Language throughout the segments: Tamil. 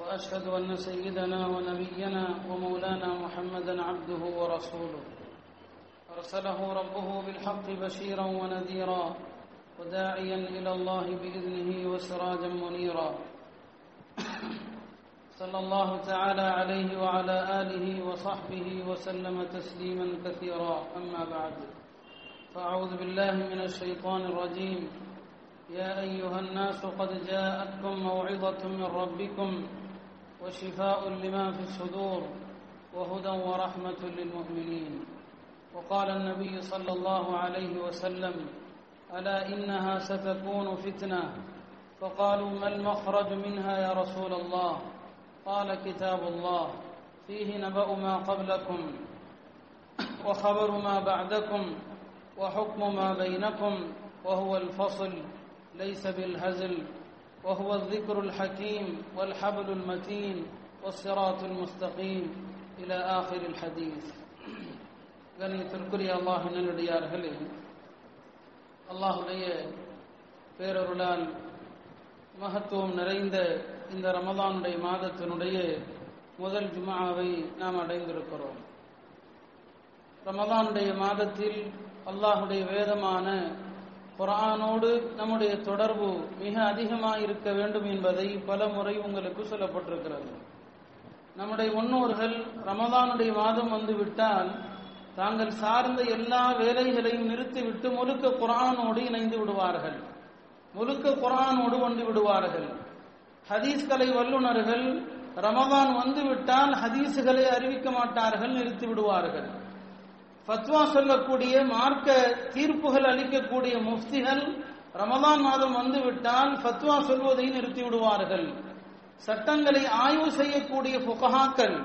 وأشهد أن سيدنا ونبينا ومولانا محمدا عبده ورسوله. أرسله ربه بالحق بشيرا ونذيرا وداعيا إلى الله بإذنه وسراجا منيرا. صلى الله تعالى عليه وعلى آله وصحبه وسلم تسليما كثيرا. أما بعد فأعوذ بالله من الشيطان الرجيم. يا أيها الناس قد جاءتكم موعظة من ربكم وشفاء لما في الصدور وهدى ورحمة للمؤمنين. وقال النبي صلى الله عليه وسلم ألا إنها ستكون فتنة؟ فقالوا ما المخرج منها يا رسول الله؟ قال كتاب الله. فيه نبأ ما قبلكم وخبر ما بعدكم وحكم ما بينكم وهو الفصل ليس بالهزل. وهو الذكر الحكيم والحبل المتين والصراط المستقيم إلى آخر الحديث கணியத்திற்குரிய அல்லாஹ் நல்லடியார்களே அல்லாஹுடைய பேரருளால் மகத்துவம் நிறைந்த இந்த ரமதானுடைய மாதத்தினுடைய முதல் ஜுமாவை நாம் அடைந்திருக்கிறோம் ரமதானுடைய மாதத்தில் அல்லாஹுடைய வேதமான குரானோடு நம்முடைய தொடர்பு மிக அதிகமாக இருக்க வேண்டும் என்பதை பல முறை உங்களுக்கு சொல்லப்பட்டிருக்கிறது. நம்முடைய முன்னோர்கள் ரமதானுடைய மாதம் வந்து விட்டால் தாங்கள் சார்ந்த எல்லா வேலைகளையும் நிறுத்திவிட்டு முழுக்க குரானோடு இணைந்து விடுவார்கள். முழுக்க குரானோடு ஒன்று விடுவார்கள். ஹதீஸ்களை வல்லுநர்கள் ரமதான் வந்துவிட்டால் ஹதீஸுகளை அறிவிக்க மாட்டார்கள் நிறுத்தி விடுவார்கள். ஃபத்வா சொல்லக்கூடிய மார்க்க தீர்ப்புகள் அளிக்கக்கூடிய முஃப்திகள் ரமதான் மாதம் வந்துவிட்டால் ஃபத்வா சொல்வதை நிறுத்தி விடுவார்கள் சட்டங்களை ஆய்வு செய்யக்கூடிய புகஹாக்கள்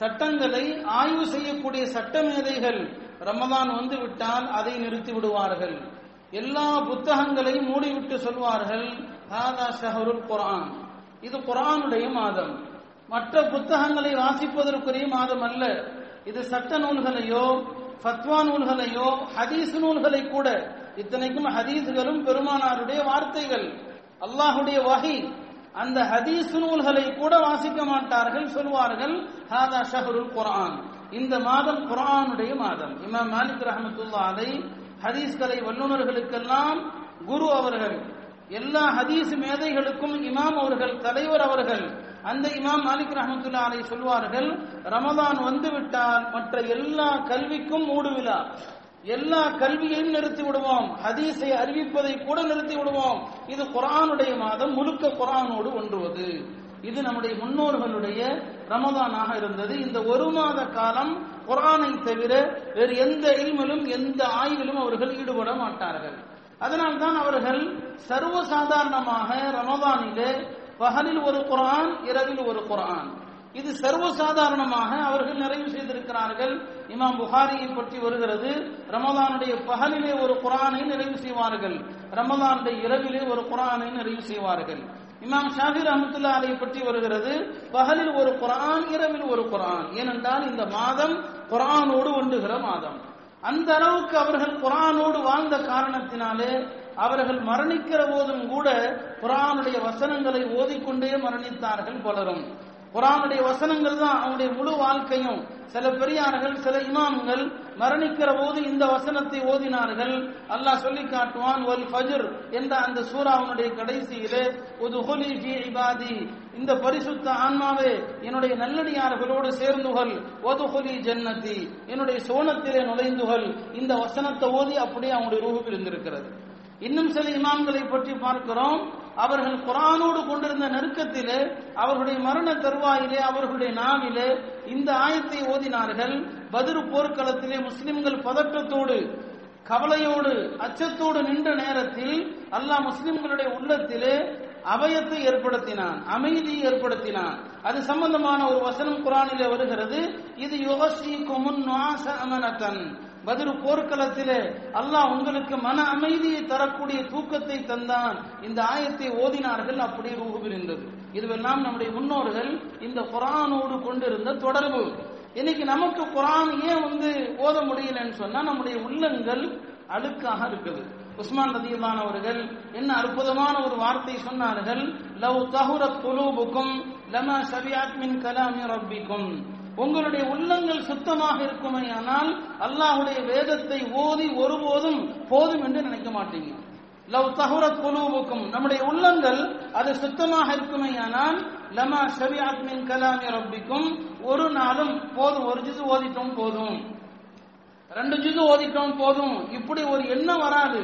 சட்டங்களை ஆய்வு செய்யக்கூடிய சட்டமேதைகள் ரமதான் வந்துவிட்டால் அதை நிறுத்தி விடுவார்கள் எல்லா புத்தகங்களையும் மூடிவிட்டு சொல்வார்கள் ஹாதா ஷஹருல் குரான் இது குரானுடைய மாதம். மற்ற புத்தகங்களை வாசிப்பதற்குரிய மாதம் அல்ல. இது சட்ட நூல்களையோ ஃபத்வா நூல்களையோ ஹதீஸ் நூல்களை கூட இத்தனைக்கும் ஹதீஸ்களும் பெருமானாருடைய வார்த்தைகள். அல்லாஹுடைய வகை. அந்த ஹதீஸ் நூல்களை கூட வாசிக்க மாட்டார்கள் சொல்வார்கள் ஹாதா ஷஹருல் குரான் இந்த மாதம் குரானுடைய மாதம். இமாம் மாலிக் ரஹமத்துல்லா அதை ஹதீஸ்களை வல்லுநர்களுக்கெல்லாம் குரு அவர்கள் எல்லா ஹதீஸ் மேதைகளுக்கும் இமாம் அவர்கள் தலைவர் அவர்கள் அந்த இமாம் மாலிக் ரஹமத்துல்லா அலை சொல்வார்கள் ரமதான் வந்துவிட்டால் மற்ற எல்லா கல்விக்கும் மூடுவிழா எல்லா கல்வியையும் நிறுத்தி விடுவோம். ஹதீஸை அறிவிப்பதை கூட நிறுத்தி விடுவோம். இது குரானுடைய மாதம் முழுக்க குரானோடு ஒன்றுவது. இது நம்முடைய முன்னோர்களுடைய ரமதானாக இருந்தது. இந்த ஒரு மாத காலம் குரானை தவிர வேறு எந்த இல்மிலும் எந்த ஆய்விலும் அவர்கள் ஈடுபட மாட்டார்கள். அதனால்தான் அவர்கள் சர்வசாதாரணமாக ரமதானிலே பகலில் ஒரு குரான் இரவில் ஒரு குரான் இது சர்வசாதாரணமாக அவர்கள் நிறைவு செய்திருக்கிறார்கள். இமாம் புகாரியை பற்றி வருகிறது ரமதானுடைய பகலிலே ஒரு குரானை நிறைவு செய்வார்கள். ரமதானுடைய இரவிலே ஒரு குரானை நிறைவு செய்வார்கள். இமாம் ஷாஹிர் அஹமத்துல்லா அலை பற்றி வருகிறது பகலில் ஒரு குரான் இரவில் ஒரு குரான் ஏனென்றால் இந்த மாதம் குரானோடு ஒன்றுகிற மாதம். அந்த அளவுக்கு அவர்கள் குரானோடு வாழ்ந்த காரணத்தினாலே அவர்கள் மரணிக்கிற போதும் கூட குரானுடைய வசனங்களை ஓதிக்கொண்டே மரணித்தார்கள் பலரும். குரானுடைய வசனங்கள் தான் அவனுடைய முழு வாழ்க்கையும். சில பெரியார்கள் சில இமாம்கள் மரணிக்கிற போது இந்த வசனத்தை ஓதினார்கள். அல்லாஹ் சொல்லி காட்டுவான் ஒல் ஃபஜர் என்ற அந்த சூறாவனுடைய கடைசியிலே ஒரு ஹொலி ஃபி இபாதி. இந்த பரிசுத்த ஆன்மாவே என்னுடைய நல்லடியார்களோடு சேர்ந்துகள் ஒதுஹொலி ஜன்னதி என்னுடைய சோனத்திலே நுழைந்துகள் இந்த வசனத்தை ஓதி அப்படியே அவனுடைய ரூபத்தில் இருந்திருக்கிறது இன்னும் சில இமாம்களை பற்றி பார்க்கிறோம். அவர்கள் குரானோடு கொண்டிருந்த நெருக்கத்திலே அவர்களுடைய மரண தருவாயிலே அவர்களுடைய நாவிலே இந்த ஆயத்தை ஓதினார்கள். பதிரு போர்க்களத்திலே முஸ்லிம்கள் பதற்றத்தோடு கவலையோடு அச்சத்தோடு நின்ற நேரத்தில் அல்லாஹ் முஸ்லிம்களுடைய உள்ளத்திலே அபயத்தை ஏற்படுத்தினான் அமைதியை ஏற்படுத்தினான். அது சம்பந்தமான ஒரு வசனம் குரானிலே வருகிறது. இது யுகசீக்குமுன் அமனத்தன். பதிரு போர்க்களத்திலே அல்லாஹ் உங்களுக்கு மன அமைதியை தரக்கூடிய தூக்கத்தை தந்தான். இந்த ஆயத்தை ஓதினார்கள் அப்படி ரூபு இதுவெல்லாம் நம்முடைய முன்னோர்கள் இந்த குரானோடு கொண்டிருந்த தொடர்பு. இன்னைக்கு நமக்கு குரான் ஏன் வந்து ஓத முடியலன்னு சொன்னா நம்முடைய உள்ளங்கள் அழுக்காக இருக்குது. உஸ்மான் ரதியுல்லான் அவர்கள் என்ன அற்புதமான ஒரு வார்த்தை சொன்னார்கள் லவ் தஹுரத் குலூபுக்கும் லமா சவியாத்மின் கலாமி ரப்பிக்கும். உங்களுடைய உள்ளங்கள் சுத்தமாக இருக்குமே ஆனால் அல்லாஹுடைய வேதத்தை ஓதி ஒருபோதும் போதும் என்று நினைக்க மாட்டீங்க. லவ் தஹுரத் குலூபுக்கும் நம்முடைய உள்ளங்கள் அது சுத்தமாக இருக்குமே ஆனால் லமா ஷபியாத் ஆத்மின் கலாமி ரப்பிக்கும் ஒரு நாளும் போதும் ஒரு ஜிசு ஓதிட்டோம் போதும். ரெண்டு ஜிசு ஓதிட்டோம் போதும். இப்படி ஒரு எண்ணம் வராது.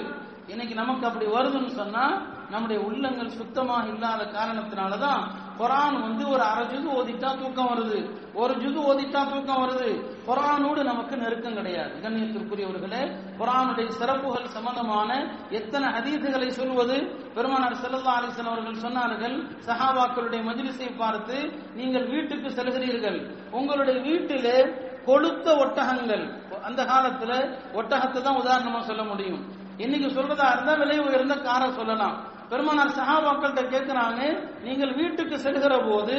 இன்னைக்கு நமக்கு அப்படி வருதுன்னு சொன்னா நம்முடைய உள்ளங்கள் சுத்தமாக இல்லாத காரணத்தினாலதான் குரான் வந்து ஒரு அரை ஜுது ஓதிட்டா தூக்கம் வருது. ஒரு ஜுது ஓதிட்டா தூக்கம் வருது. குரானோடு நமக்கு நெருக்கம் கிடையாது. கண்ணியத்திற்குரியவர்களே குரானுடைய சிறப்புகள் சம்பந்தமான எத்தனை அதீதுகளை சொல்வது? பெருமானார் செல்லல்லா அலிசன் அவர்கள் சொன்னார்கள் சஹாபாக்களுடைய மஜிலிசை பார்த்து நீங்கள் வீட்டுக்கு செல்கிறீர்கள். உங்களுடைய வீட்டிலே கொளுத்த ஒட்டகங்கள். அந்த காலத்துல ஒட்டகத்தை தான் உதாரணமா சொல்ல முடியும். இன்னைக்கு சொல்றதா இருந்தா விலை உயர்ந்த காரை சொல்லலாம். பெருமானார் சஹாபாக்கள்கிட்ட கேட்கிறாங்க நீங்கள் வீட்டுக்கு செல்கிற போது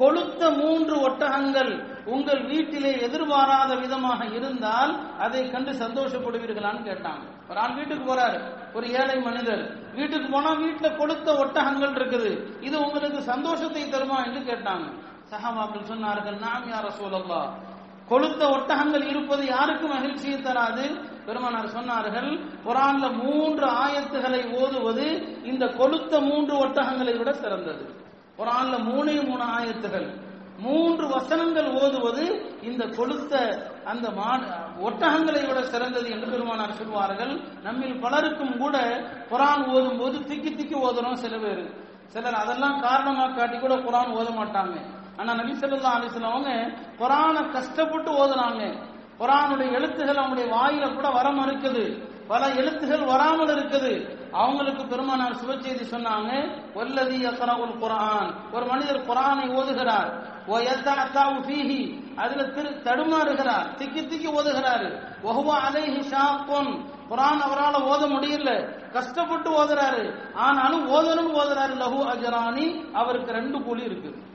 கொளுத்த மூன்று ஒட்டகங்கள் உங்கள் வீட்டிலே எதிர்பாராத விதமாக இருந்தால் அதை கண்டு சந்தோஷப்படுவீர்களான்னு கேட்டாங்க. ஒரு ஆள் வீட்டுக்கு போறாரு. ஒரு ஏழை மனிதர். வீட்டுக்கு போனா வீட்டுல கொளுத்த ஒட்டகங்கள் இருக்குது. இது உங்களுக்கு சந்தோஷத்தை தருமா? என்று கேட்டாங்க. சஹாபாக்கள் சொன்னார்கள் நாம் யார சூழல்லா கொளுத்த ஒட்டகங்கள் இருப்பது யாருக்கு மகிழ்ச்சியை தராது? பெருமானார் சொன்னார்கள் குரான்ல மூன்று ஆயத்துகளை ஓதுவது இந்த கொளுத்த மூன்று ஒட்டகங்களை விட சிறந்தது. குரான்ல மூணே மூணு ஆயத்துகள். மூன்று வசனங்கள் ஓதுவது இந்த கொளுத்த அந்த ஒட்டகங்களை விட சிறந்தது என்று பெருமானார் சொல்வார்கள். நம்மில் பலருக்கும் கூட குரான் ஓதும் போது திக்கி திக்கி ஓதுறோம் சில பேர். சிலர் அதெல்லாம் காரணமாக காட்டி கூட குரான் ஓத மாட்டாங்க. ஆனா நபி சொல்லா அலிஸ்லாம் அவங்க குரானை கஷ்டப்பட்டு ஓதுனாங்க. குரானுடைய எழுத்துகள் அவங்களுடைய வாயில கூட வர மறுக்குது பல எழுத்துகள் வராமல் இருக்குது. அவங்களுக்கு பெருமானார் சுபச்செய்தி சொன்னாங்க வல்லதி அக்கரவுல் குரான் ஒரு மனிதர் குரானை ஓதுகிறார். ஓ ஃபீஹி. அதுல திரு தடுமாறுகிறார். திக்கி திக்கி ஓதுகிறாரு. ஒஹுவா அலைஹி பொன் குரான் அவரால் ஓத முடியல. கஷ்டப்பட்டு ஓதுறாரு. ஆனாலும் ஓதணும் ஓதுறாரு. லஹு அஜரானி. அவருக்கு ரெண்டு கூலி இருக்குது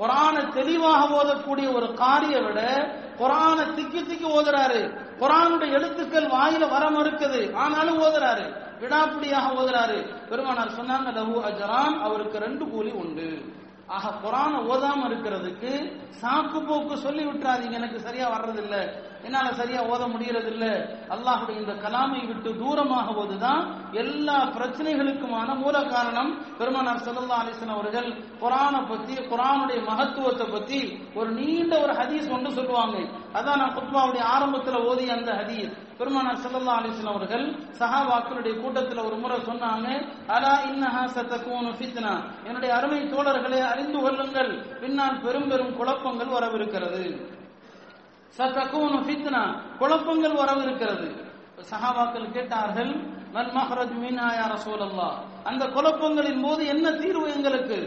குரானை தெளிவாக ஓதக்கூடிய ஒரு காரிய விட குரானை திக்கி திக்கி ஓதுறாரு. குரானுடைய எழுத்துக்கள் வாயில வர மறுக்குது. ஆனாலும் ஓதுறாரு. விடாப்பிடியாக ஓதுறாரு. பெருமானார் சொன்னாங்க லஹு அஜரான். அவருக்கு ரெண்டு கூலி உண்டு. ஆக குரான ஓதாம இருக்கிறதுக்கு சாக்கு போக்கு சொல்லி விட்டுறாதீங்க. எனக்கு சரியா வர்றதில்ல. என்னால சரியா ஓத முடியறதில்ல. அல்லாஹுடைய இந்த கலாமை விட்டு தூரமாக போதுதான் எல்லா பிரச்சனைகளுக்குமான மூல காரணம். பெருமானார் சல்லா அலிஸ்லாம் அவர்கள் குரானை பத்தி குரானுடைய மகத்துவத்தை பத்தி ஒரு நீண்ட ஒரு ஹதீஸ் ஒன்று சொல்லுவாங்க. அதான் நான் குத்மாவுடைய ஆரம்பத்துல ஓதிய அந்த ஹதீஸ். பெருமானார் சல்லா அலிஸ்லாம் அவர்கள் சஹாபாக்களுடைய கூட்டத்தில் ஒரு முறை சொன்னாங்க அலா இன்னஹா சத்தகூனு ஃபித்னா. என்னுடைய அருமை தோழர்களை அறிந்து கொள்ளுங்கள். பின்னால் பெரும் பெரும் குழப்பங்கள் வரவிருக்கிறது. சத்தகூனு ஃபித்னா குழப்பங்கள் வரவிருக்கிறது. சஹாபாக்கள் கேட்டார்கள் மன் மஹரஜ் மீனா யா அந்த குழப்பங்களின் போது என்ன தீர்வு எங்களுக்கு?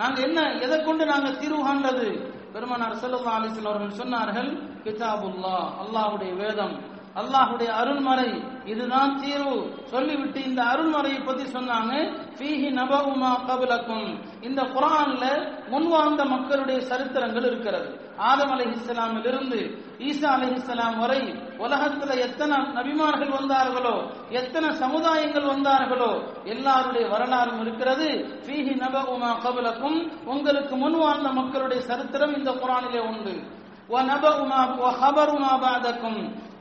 நாங்க என்ன எதை கொண்டு நாங்க தீர்வு காண்றது? பெருமானார் ஸல்லல்லாஹு அலைஹி அவர்கள் சொன்னார்கள் கிதாபுல்லா அல்லாஹ்வுடைய வேதம். அல்லாஹுடைய அருள்மறை இதுதான் தீர்வு சொல்லிவிட்டு இந்த அருள்மறையை பத்தி சொன்னாங்க ஃபீஹி நபவுமா கபலக்கும் இந்த குரான்ல முன்வாழ்ந்த மக்களுடைய சரித்திரங்கள் இருக்கிறது ஆதம் அலைஹிஸ்ஸலாமில் இருந்து ஈசா அலைஹிஸ்ஸலாம் வரை உலகத்துல எத்தனை நபிமார்கள் வந்தார்களோ எத்தனை சமுதாயங்கள் வந்தார்களோ எல்லாருடைய வரலாறும் இருக்கிறது ஃபீஹி நபவுமா கபலக்கும் உங்களுக்கு முன் வாழ்ந்த மக்களுடைய சரித்திரம் இந்த குரானிலே உண்டு وَنَبَأُمَا وَخَبَرُمَا بَعْدَكُمْ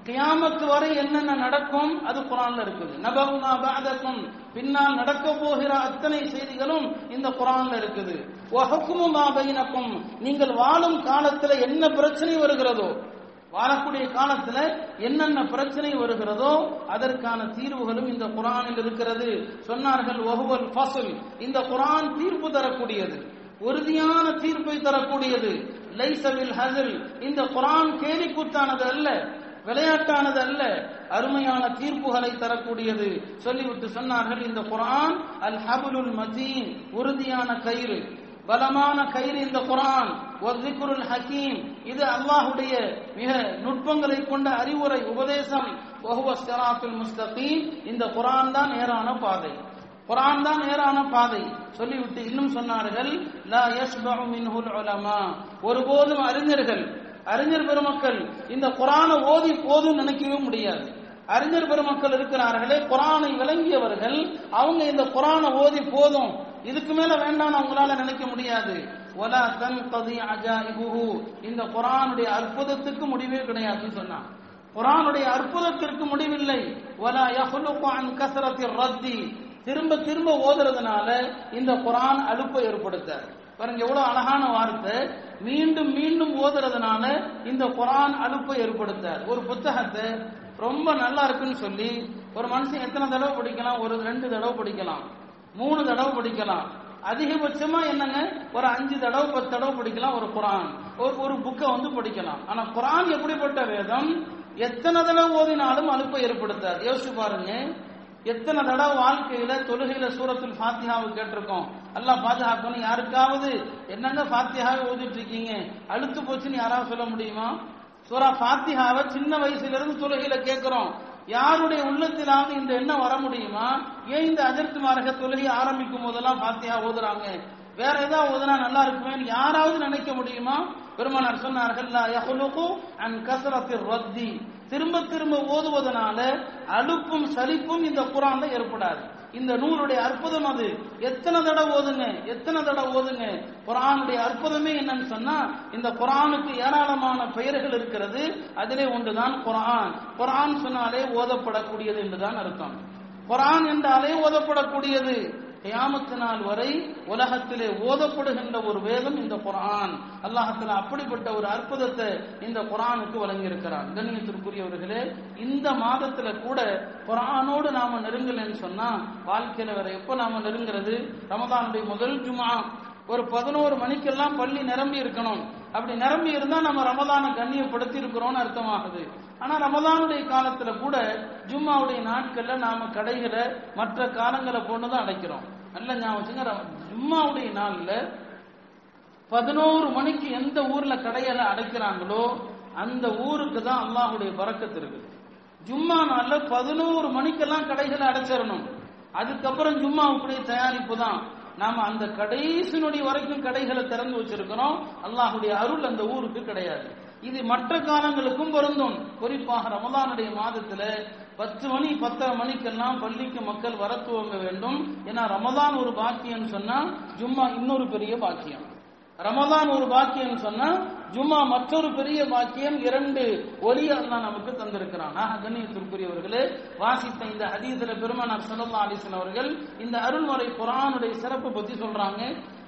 கியாமத்து வரை என்னென்ன நடக்கும்? அது குரான்ல இருக்குது. நபகுனா பாதக்கும் பின்னால் நடக்க போகிற அத்தனை செய்திகளும் இந்த குரான்ல இருக்குது. வஹக்குமுமா பைனக்கும். நீங்கள் வாழும் காலத்துல என்ன பிரச்சனை வருகிறதோ வாழக்கூடிய காலத்துல என்னென்ன பிரச்சனை வருகிறதோ அதற்கான தீர்வுகளும் இந்த குரானில் இருக்கிறது. சொன்னார்கள் வஹுவல் ஃபசுல் இந்த குரான் தீர்ப்பு தரக்கூடியது. உறுதியான தீர்ப்பை தரக்கூடியது. லைசவில் ஹசில் இந்த குரான் கேலிக்குத்தானது அல்ல. விளையாட்டானது அல்ல அருமையான தீர்ப்புகளை தரக்கூடியது. சொல்லிவிட்டு சொன்னார்கள் இந்த குரான் அல் ஹபுலுல் மதீன் உறுதியான கயிறு. பலமான கயிறு இந்த குரான். ஒர்திகுருல் ஹக்கீம் இது அல்லாஹுடைய மிக நுட்பங்களை கொண்ட அறிவுரை உபதேசம். முஸ்தகீம். இந்த குரான் தான் நேரான பாதை. குரான் தான் நேரான பாதை. சொல்லிவிட்டு இன்னும் சொன்னார்கள் ஒருபோதும் அறிஞர்கள் அறிஞர் பெருமக்கள் இந்த குரானை ஓதி போதும் நினைக்கவே முடியாது. அறிஞர் பெருமக்கள் இருக்கிறார்களே குரானை விளங்கியவர்கள் அவங்க இந்த குரானை ஓதி போதும். இதுக்கு மேல வேண்டாம் அவங்களால நினைக்க முடியாது. ஒலா தன் கதி அஜாயிபுஹு. இந்த குரானுடைய அற்புதத்துக்கு முடிவே கிடையாதுன்னு சொன்னான் குரானுடைய அற்புதத்திற்கு முடிவில்லை. ஒலா யஹ்லுகு அன் கஸ்ரத்தி ரத்தி. திரும்ப திரும்ப ஓதுறதுனால இந்த குரான் அலுப்பை ஏற்படுத்தாது. பாருங்க எவ்வளவு அழகான வார்த்தை. மீண்டும் மீண்டும் ஓதுறதுனால இந்த குரான் அலுப்பை ஏற்படுத்தார் ஒரு புத்தகத்தை ரொம்ப நல்லா இருக்குன்னு சொல்லி ஒரு மனுஷன் எத்தனை தடவை படிக்கலாம்? ஒரு ரெண்டு தடவை படிக்கலாம். மூணு தடவை படிக்கலாம். அதிகபட்சமா என்னங்க? ஒரு அஞ்சு தடவை பத்து தடவை படிக்கலாம் ஒரு குரான். ஒரு ஒரு புக்கை வந்து படிக்கலாம். ஆனா குரான் எப்படிப்பட்ட வேதம்? எத்தனை தடவை ஓதினாலும் அலுப்பை ஏற்படுத்தாது. யோசிச்சு பாருங்க. எத்தனை தடவை வாழ்க்கையில தொழுகையில சூரத்துல் ஃபாத்தியாவை கேட்டிருக்கோம்? அல்லாஹ் பாதுகாக்கணும். யாருக்காவது என்னங்க ஃபாத்தியாவை ஓதிட்டு இருக்கீங்க? அழுத்து போச்சுன்னு யாராவது சொல்ல முடியுமா? சூரா ஃபாத்தியாவை சின்ன வயசுல இருந்து தொழுகையில கேட்கிறோம். யாருடைய உள்ளத்திலாவது இந்த எண்ணம் வர முடியுமா? ஏன் இந்த அதிர்த்து மாரக தொழுகை ஆரம்பிக்கும் போதெல்லாம் ஃபாத்தியா ஓதுறாங்க? வேற ஏதாவது ஓதுனா நல்லா இருக்குமேன்னு யாராவது நினைக்க முடியுமா? பெருமானார் சொன்னார்கள் லா ரத்தி. திரும்ப திரும்ப ஓதுவதனால அலுப்பும் சலிப்பும் இந்த குரான்ல ஏற்படாது. இந்த நூலுடைய அற்புதம் அது. எத்தனை தடவை ஓதுங்க எத்தனை தடவை ஓதுங்க? குரானுடைய அற்புதமே என்னன்னு சொன்னா இந்த குரானுக்கு ஏராளமான பெயர்கள் இருக்கிறது. அதிலே ஒன்றுதான் குரான். குரான் சொன்னாலே ஓதப்படக்கூடியது என்றுதான் அர்த்தம். குரான் என்றாலே ஓதப்படக்கூடியது. கியாமத்து நாள் வரை உலகத்திலே ஓதப்படுகின்ற ஒரு வேதம் இந்த குரான் அல்லாஹத்துல அப்படிப்பட்ட ஒரு அற்புதத்தை இந்த குரானுக்கு வழங்கியிருக்கிறான். கண்ணியத்திற்குரியவர்களே இந்த மாதத்துல கூட குரானோடு நாம நெருங்கலன்னு சொன்னா வாழ்க்கையில வேற எப்ப நாம நெருங்கிறது? ரமதானுடைய முதல் ஜுமா ஒரு பதினோரு மணிக்கெல்லாம் பள்ளி நிரம்பி இருக்கணும். அப்படி நிரம்பி இருந்தா நம்ம ரமதானை கண்ணியப்படுத்தி இருக்கிறோம்னு அர்த்தமாகுது. ஆனா ரமதானுடைய காலத்துல கூட ஜும்மாவுடைய நாட்கள்ல நாம கடைகளை மற்ற காலங்களை போட்டுதான் அடைக்கிறோம். நல்ல ஞாபகம் ஜும்மாவுடைய நாள்ல பதினோரு மணிக்கு எந்த ஊர்ல கடையில அடைக்கிறாங்களோ அந்த ஊருக்கு தான் அல்லாஹுடைய பறக்கத்து இருக்குது. ஜும்மா நாள்ல பதினோரு மணிக்கெல்லாம் கடைகளை அடைச்சிடணும். அதுக்கப்புறம் ஜும்மாவுக்குடைய தயாரிப்பு தான். நாம அந்த கடைசி நொடி வரைக்கும் கடைகளை திறந்து வச்சிருக்கிறோம். அல்லாஹுடைய அருள் அந்த ஊருக்கு கிடையாது. இது மற்ற காலங்களுக்கும் பொருந்தும். குறிப்பாக ரமதானுடைய மாதத்துல பத்து மணி பத்தரை மணிக்கெல்லாம் பள்ளிக்கு மக்கள் வர துவங்க வேண்டும். ஏன்னா ரமதான் ஒரு பாக்கியம் சொன்னா ஜும்மா இன்னொரு பெரிய பாக்கியம். ரமதான் ஒரு பாக்கியம் சொன்னா ஜும்மா மற்றொரு பெரிய பாக்கியம் இரண்டு ஒலி அல்லா நமக்கு தந்திருக்கிறான். ஆக கண்ணியத்திற்குரியவர்களே வாசித்த இந்த ஹதீஸ்ல பெருமனார் சல்லா அலிசன் அவர்கள் இந்த அருள்முறை குரானுடைய சிறப்பு பத்தி சொல்றாங்க.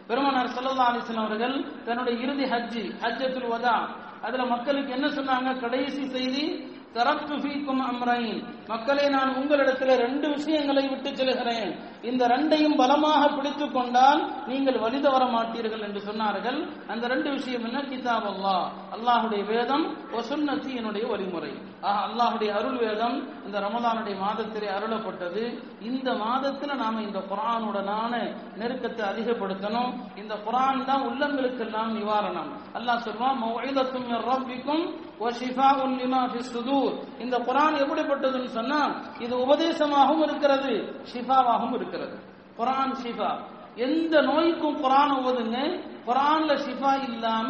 பெருமனார் சல்லா அலிசன் அவர்கள் தன்னுடைய இறுதி ஹஜ்ஜி ஹஜ்ஜத்துல் வதா அதுல மக்களுக்கு என்ன சொன்னாங்க? கடைசி செய்தி தரத்து ஃபீக்கும் அம்ரைன். மக்களை நான் உங்களிடத்தில் ரெண்டு விஷயங்களை விட்டு செல்கிறேன் இந்த ரெண்டையும் பலமாக பிடித்து கொண்டால் நீங்கள் வழி தவற மாட்டீர்கள் என்று சொன்னார்கள். அந்த ரெண்டு விஷயம் என்ன? கிதாப் அல்லாஹ். அல்லாஹுடைய வேதம் ஒசுன்னத்தி என்னுடைய வழிமுறை. ஆக அல்லாஹுடைய அருள் வேதம் இந்த ரமதானுடைய மாதத்திலே அருளப்பட்டது. இந்த மாதத்துல நாம இந்த குரானுடனான நெருக்கத்தை அதிகப்படுத்தணும். இந்த குரான் தான் உள்ளங்களுக்கெல்லாம் நிவாரணம். அல்லாஹ் சொல்வான் மௌஇதத்தும் ரப்பிக்கும் வஷிஃபாஉன் லிமா ஃபிஸ் சுதூர். இந்த குரான் எப்படிப்பட்டதுன்னு சொன்னா இது உபதேசமாகவும் இருக்கிறது ஷிஃபாவாகவும் இருக்கிறது. குரான் ஷிஃபா. எந்த நோய்க்கும் குரான் ஓதுங்க குரான்ல ஷிஃபா இல்லாம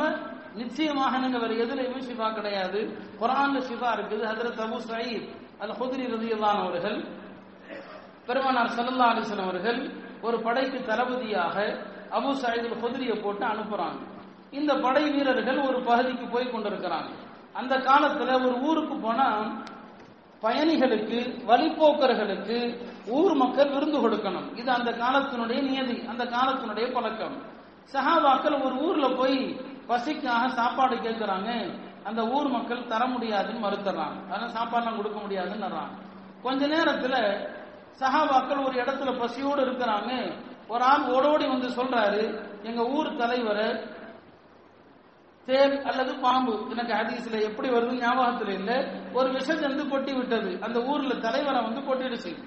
நிச்சயமாக நீங்க வேற எதுலையுமே சிவா கிடையாது. குரான்ல சிவா இருக்குது. Hazrat Abu Saeed al Khudri ரதியல்லான் அவர்கள் பெருமானார் ஸல்லல்லாஹு அலிசன் அவர்கள் ஒரு படைக்கு தளபதியாக அபு சாயிதுல் குதிரியை போட்டு அனுப்புறாங்க. இந்த படை வீரர்கள் ஒரு பகுதிக்கு போய் கொண்டிருக்கிறாங்க. அந்த காலத்துல ஒரு ஊருக்கு போனா பயணிகளுக்கு வழிப்போக்கர்களுக்கு ஊர் மக்கள் விருந்து கொடுக்கணும். இது அந்த காலத்தினுடைய நியதி அந்த காலத்தினுடைய பழக்கம். சஹாபாக்கள் ஒரு ஊர்ல போய் பசிக்காக சாப்பாடு கேட்கிறாங்க அந்த ஊர் மக்கள் தர முடியாதுன்னு மறுத்துறாங்க. அதனால சாப்பாடுலாம் கொடுக்க முடியாதுன்னு கொஞ்ச நேரத்துல சஹாபாக்கள் ஒரு இடத்துல பசியோடு இருக்கிறாங்க. ஒரு ஆள் ஓடோடி வந்து சொல்றாரு எங்க ஊர் தலைவரை தேர் அல்லது பாம்பு. எனக்கு ஹதீஸ்ல எப்படி வருது ஞாபகத்துல இல்ல. ஒரு விஷஜந்து கொட்டி விட்டது. அந்த ஊர்ல தலைவரை வந்து கொட்டிடுச்சு.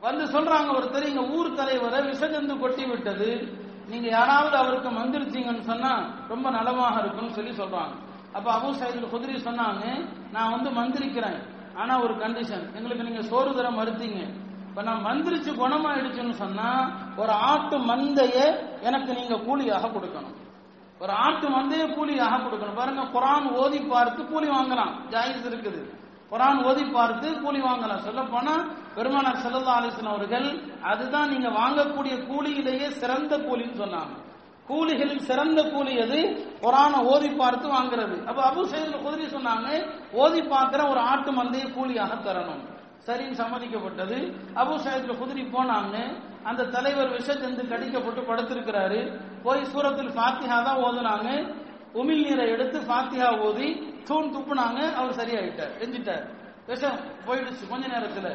வந்து சொல்றாங்க ஒருத்தர் எங்க ஊர் தலைவரை விஷஜந்து கொட்டி விட்டது. நீங்க யாராவது அவருக்கு மந்திரிச்சீங்கன்னு சொன்னா ரொம்ப நலமாக இருக்கும்னு சொல்லி சொல்றாங்க. அப்ப அபு சைதுல் குதிரி சொன்னாங்க நான் வந்து மந்திரிக்கிறேன். ஆனா ஒரு கண்டிஷன் எங்களுக்கு நீங்க சோறு தர மறுத்தீங்க. இப்ப நான் மந்திரிச்சு குணமாயிடுச்சுன்னு சொன்னா ஒரு ஆட்டு மந்தைய எனக்கு நீங்க கூலியாக கொடுக்கணும். ஒரு ஆட்டு மந்தைய கூலியாக கொடுக்கணும். பாருங்க குரான் ஓதி பார்த்து கூலி வாங்கலாம். ஜாயிஸ் இருக்குது. குரான் ஓதி பார்த்து கூலி வாங்கலாம் சொல்ல போனா பெருமானார் செல்லல்லா அலிஸ்லாம் அவர்கள் அதுதான் நீங்க வாங்கக்கூடிய கூலியிலேயே சிறந்த கூலின்னு சொன்னாங்க. கூலிகளில் சிறந்த கூலி எது? குரான ஓதி பார்த்து வாங்குறது. அப்ப அபு சைதுல் குதிரி சொன்னாங்க ஓதி பார்க்கிற ஒரு ஆட்டு மந்தையை கூலியாக தரணும். சரின்னு சம்மதிக்கப்பட்டது. அபு சைதுல குதிரி போனாங்க அந்த தலைவர் விஷத்தந்து கடிக்கப்பட்டு படுத்திருக்கிறாரு. போய் சூரத்தில் பாத்தியா தான் ஓதுனாங்க. உமிழ் நீரை எடுத்து பாத்தியா ஓதி தூண் துப்புனாங்க அவர் சரியாயிட்டார் எஞ்சிட்டார் விஷம் போயிடுச்சு கொஞ்ச நேரத்துல.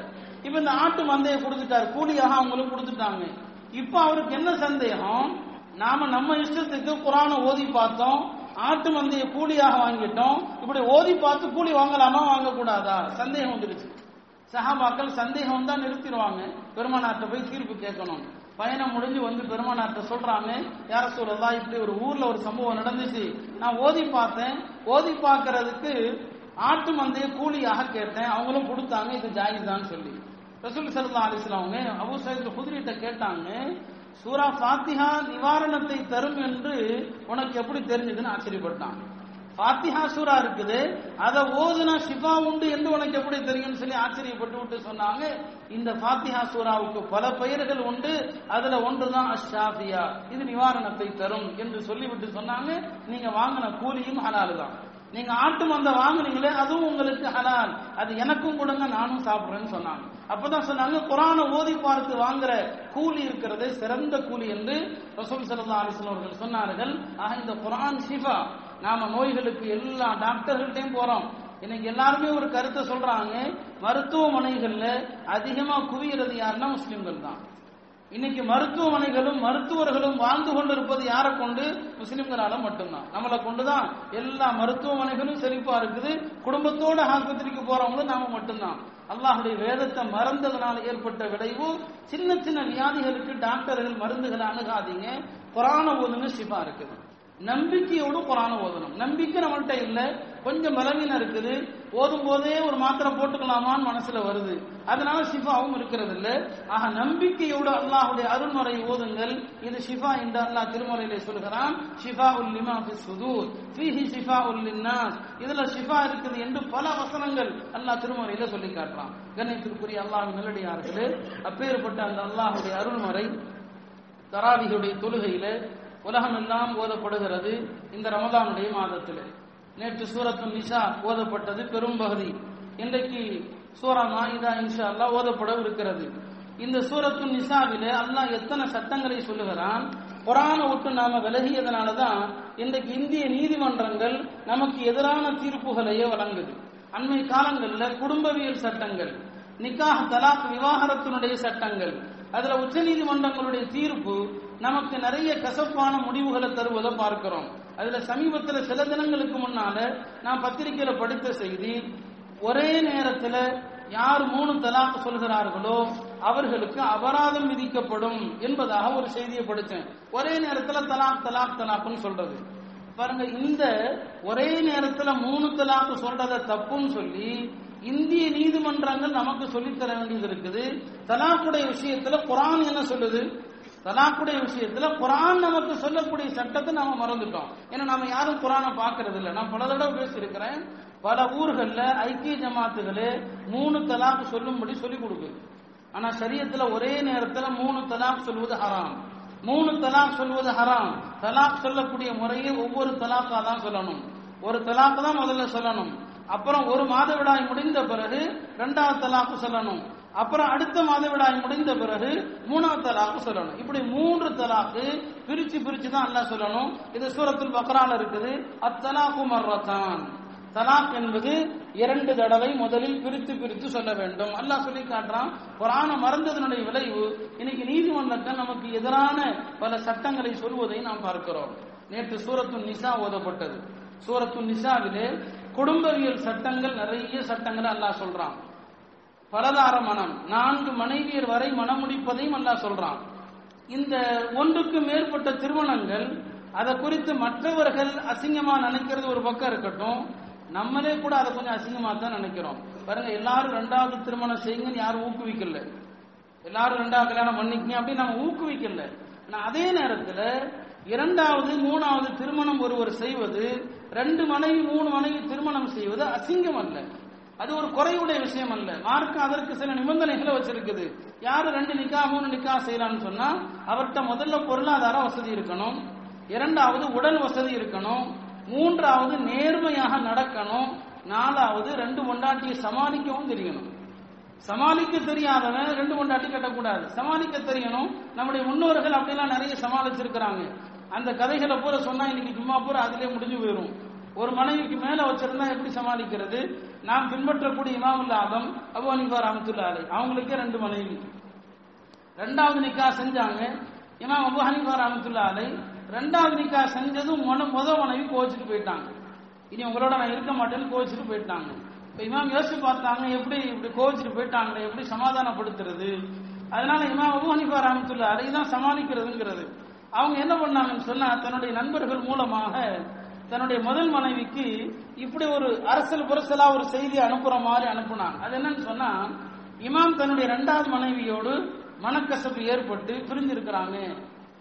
இப்ப இந்த ஆட்டு மந்தையை கொடுத்துட்டார் கூலியாக அவங்களுக்கு கொடுத்துட்டாங்க. இப்ப அவருக்கு என்ன சந்தேகம்? நாம நம்ம இஷ்டத்துக்கு குரான ஓதி பார்த்தோம் ஆட்டு மந்தையை கூலியாக வாங்கிட்டோம் இப்படி ஓதி பார்த்து கூலி வாங்கலாமா வாங்கக்கூடாதா? சந்தேகம் வந்துடுச்சு. சஹாபாக்கள் சந்தேகம் தான் நிறுத்திடுவாங்க. பெருமானார்ட்ட போய் தீர்ப்பு கேட்கணும் பயணம் முடிஞ்சு வந்து பெருமானார்கிட்ட சொல்றாங்க யார சொல்லதா இப்படி ஒரு ஊர்ல ஒரு சம்பவம் நடந்துச்சு. நான் ஓதி பார்த்தேன். ஓதி பார்க்கறதுக்கு ஆட்டு மந்தைய கூலியாக கேட்டேன். அவங்களும் கொடுத்தாங்க இது ஜாயிஸ் தான் சொல்லி. ரசூல் சல்லா அலிஸ்லாம் அவங்க அபு சைதுல் குதிரிட்ட கேட்டாங்க சூரா ஃபாத்திஹா நிவாரணத்தை தரும் என்று உனக்கு எப்படி தெரிஞ்சதுன்னு ஆச்சரியப்பட்டான் ஃபாத்திஹா சூரா இருக்குது. அதை ஓதுனா சிபா உண்டு என்று உனக்கு எப்படி தெரியும்னு சொல்லி ஆச்சரியப்பட்டு விட்டு சொன்னாங்க. இந்த ஃபாத்திஹா சூராவுக்கு பல பெயர்கள் உண்டு. அதுல ஒன்றுதான் அஷாஃபியா. இது நிவாரணத்தை தரும் என்று சொல்லிவிட்டு சொன்னாங்க. நீங்க வாங்கின கூலியும் ஹலாலு தான் நீங்க ஆட்டு மந்த வாங்குனீங்களே அதுவும் உங்களுக்கு ஹலால். அது எனக்கும் கொடுங்க நானும் சாப்பிடுறேன்னு சொன்னாங்க. அப்பதான் சொன்னாங்க குரானை ஓதி பார்த்து வாங்குற கூலி இருக்கிறது சிறந்த கூலி என்று ரசூல் சல்லா அலிஸ்லாம் அவர்கள் சொன்னார்கள். ஆக இந்த குரான் ஷிஃபா நாம நோய்களுக்கு எல்லா டாக்டர்கள்ட்டையும் போறோம். இன்னைக்கு எல்லாருமே ஒரு கருத்தை சொல்றாங்க. மருத்துவமனைகள்ல அதிகமா குவிகிறது யாருன்னா முஸ்லிம்கள் தான். இன்னைக்கு மருத்துவமனைகளும் மருத்துவர்களும் வாழ்ந்து கொண்டிருப்பது யாரை கொண்டு? முஸ்லிம்களால மட்டும்தான். நம்மளை கொண்டுதான் எல்லா மருத்துவமனைகளும் செழிப்பா இருக்குது. குடும்பத்தோட ஆஸ்பத்திரிக்கு போறவங்களும் நாம மட்டும்தான். அல்லாஹுடைய வேதத்தை மறந்ததுனால ஏற்பட்ட விளைவு சின்ன சின்ன வியாதிகளுக்கு டாக்டர்கள் மருந்துகளை அணுகாதீங்க. புராண ஓதுங்க சிபா இருக்குது. நம்பிக்கையோடு குரான ஓதணும். நம்பிக்கை நம்மள்கிட்ட இல்ல. கொஞ்சம் பலவீனம் இருக்குது. ஓதும் போதே ஒரு மாத்திரை போட்டுக்கலாமான்னு மனசுல வருது. அதனால ஷிஃபாவும் இருக்கிறது இல்ல ஆக நம்பிக்கையோடு அல்லாஹுடைய அருள்முறை ஓதுங்கள். இது ஷிஃபா என்று அல்லாஹ் திருமறையிலே சொல்கிறான். ஷிஃபா உல்லிமா சுதூர் ஃபீஹி ஷிஃபா உல் லின்னாஸ். இதுல ஷிஃபா இருக்குது என்று பல வசனங்கள் அல்லாஹ் திருமறையில சொல்லி காட்டுறான். கண்ணியத்திற்குரிய அல்லாஹ் நல்லடியார்களே அப்பேற்பட்ட அந்த அல்லாஹுடைய அருள்முறை தராவிகளுடைய தொழுகையில உலகம் எல்லாம் ஓதப்படுகிறது இந்த ரமதானுடைய மாதத்தில். நேற்று சூரத்து நிஷா ஓதப்பட்டது பெரும்பகுதி இன்றைக்கு சூரா மாயிதா இன்ஷா அல்லா ஓதப்படவிருக்கிறது. இந்த சூரத்து நிஷாவிலே அல்லாஹ் எத்தனை சட்டங்களை சொல்லுகிறான்? குரான விட்டு நாம விலகியதனாலதான் இன்றைக்கு இந்திய நீதிமன்றங்கள் நமக்கு எதிரான தீர்ப்புகளையே வழங்குது. அண்மை காலங்களில் குடும்பவியல் சட்டங்கள் நிக்காஹ் தலாக் விவாகரத்தினுடைய சட்டங்கள் அதுல உச்ச நீதிமன்றங்களுடைய தீர்ப்பு நமக்கு நிறைய கசப்பான முடிவுகளை தருவதை பார்க்கிறோம். அதுல சமீபத்துல சில தினங்களுக்கு முன்னால நான் பத்திரிகையில படித்த செய்தி ஒரே நேரத்துல யார் மூணு தலாக் சொல்கிறார்களோ அவர்களுக்கு அபராதம் விதிக்கப்படும் என்பதாக ஒரு செய்தியை படித்தேன். ஒரே நேரத்துல தலாக் தலாக் தலாக்னு சொல்றது. பாருங்க இந்த ஒரே நேரத்துல மூணு தலாக்கு சொல்றத தப்புன்னு சொல்லி இந்திய நீதிமன்றங்கள் நமக்கு சொல்லித்தர வேண்டியது இருக்குது. தலாக்குடைய விஷயத்துல குரான் என்ன சொல்லுது? தலாக்குடைய விஷயத்துல குரான் நமக்கு சொல்லக்கூடிய சட்டத்தை நாம மறந்துட்டோம். ஏன்னா நாம யாரும் குரானை பாக்குறது இல்லை நான் பல தடவை பேசியிருக்கிறேன். பல ஊர்கள்ல ஐக்கிய ஜமாத்துகளே மூணு தலாக்கு சொல்லும்படி சொல்லி கொடுக்குது ஆனா சரியத்துல ஒரே நேரத்துல மூணு தலாக் சொல்வது ஹராம். மூணு தலாக் சொல்வது ஹராம். தலாக் சொல்லக்கூடிய முறையை ஒவ்வொரு தலாக்கா தான் சொல்லணும். ஒரு தலாக்கு தான் முதல்ல சொல்லணும். அப்புறம் ஒரு மாதவிடாய் முடிந்த பிறகு ரெண்டாவது தலாக்கு சொல்லணும். அப்புறம் அடுத்த மாதவிடாய் முடிந்த பிறகு மூணாவது தலாக்கு சொல்லணும். இப்படி மூன்று தலாக்கு பிரிச்சு பிரிச்சு தான் அல்லாஹ் சொல்லணும். இது சூரத்தில் பக்ரால இருக்குது. அத்தலாக்கு மர்ரத்தான். தலாக் என்பது இரண்டு தடவை முதலில் பிரித்து பிரித்து சொல்ல வேண்டும். அல்லாஹ் சொல்லி காட்டுறான் குரான மறந்ததனுடைய விளைவு. இன்னைக்கு நீதிமன்றத்தில் நமக்கு எதிரான பல சட்டங்களை சொல்வதை நாம் பார்க்கிறோம். நேற்று சூரத்து நிசா ஓதப்பட்டது. சூரத்து நிசாவிலே குடும்பவியல் சட்டங்கள் நிறைய சட்டங்களை அல்லாஹ் சொல்றான். பலதார மனம். நான்கு மனைவியர் வரை மனம் முடிப்பதையும் அல்லாஹ் சொல்றான். இந்த ஒன்றுக்கு மேற்பட்ட திருமணங்கள் அதை குறித்து மற்றவர்கள் அசிங்கமா நினைக்கிறது ஒரு பக்கம் இருக்கட்டும் நம்மளே கூட அதை கொஞ்சம் அசிங்கமா தான் நினைக்கிறோம். பாருங்க எல்லாரும் ரெண்டாவது திருமணம் செய்யுங்கன்னு யாரும் ஊக்குவிக்கல. எல்லாரும் ரெண்டாவது கல்யாணம் பண்ணிக்கங்க அப்படின்னு நம்ம ஊக்குவிக்கல. ஆனா அதே நேரத்துல இரண்டாவது மூணாவது திருமணம் ஒருவர் செய்வது ரெண்டு மனைவி மூணு மனைவி திருமணம் செய்வது அசிங்கம் அல்ல. அது ஒரு குறைவுடைய விஷயம் அல்ல. மார்க்கம் அதற்கு சில நிபந்தனைகளை வச்சிருக்குது. யாரு ரெண்டு நிக்கா மூணு நிக்கா செய்யலான்னு சொன்னா அவர்கிட்ட முதல்ல பொருளாதார வசதி இருக்கணும் இரண்டாவது உடல் வசதி இருக்கணும் மூன்றாவது நேர்மையாக நடக்கணும் நாலாவது ரெண்டு கொண்டாட்டியை சமாளிக்கவும் தெரியணும். சமாளிக்க தெரியாதவன் ரெண்டு கொண்டாட்டி கட்டக்கூடாது. சமாளிக்க தெரியணும். நம்முடைய முன்னோர்கள் அப்படிலாம் நிறைய சமாளிச்சிருக்கிறாங்க. அந்த கதைகளை பூரா சொன்னா இன்னைக்கு சும்மா பூரா அதிலே முடிஞ்சு போயிடும் ஒரு மனைவிக்கு மேல வச்சிருந்தா எப்படி சமாளிக்கிறது? நாம் பின்பற்றக்கூடிய இமாமுல் ஆதம் அபு அனிபா ரஹமத்துல்லா அலை அவங்களுக்கே ரெண்டு மனைவி. ரெண்டாவது நிக்கா செஞ்சாங்க. இமாம் அபு ஹனிஃபா ரஹமத்துல்லா அலை ரெண்டாவது நிக்கா செஞ்சதும் முத முத மனைவி கோச்சிட்டு போயிட்டாங்க. இனி உங்களோட நான் இருக்க மாட்டேன்னு கோச்சிட்டு போயிட்டாங்க. இப்ப இமாம் யோசிச்சு பார்த்தாங்க எப்படி இப்படி கோச்சிட்டு போயிட்டாங்களே எப்படி சமாதானப்படுத்துறது? அதனால இமாம் அபு ஹனிஃபா ரஹமத்துல்லா அலை தான் சமாளிக்கிறதுங்கிறது. அவங்க என்ன பண்ணாங்கன்னு சொன்னா தன்னுடைய நண்பர்கள் மூலமாக தன்னுடைய முதல் மனைவிக்கு இப்படி ஒரு அரசல் புரசலா ஒரு செய்தி அனுப்புற மாதிரி அனுப்புனான் அது என்னன்னு சொன்னா இமாம் தன்னுடைய இரண்டாவது மனைவியோடு மனக்கசப்பு ஏற்பட்டு பிரிஞ்சிருக்கிறாங்க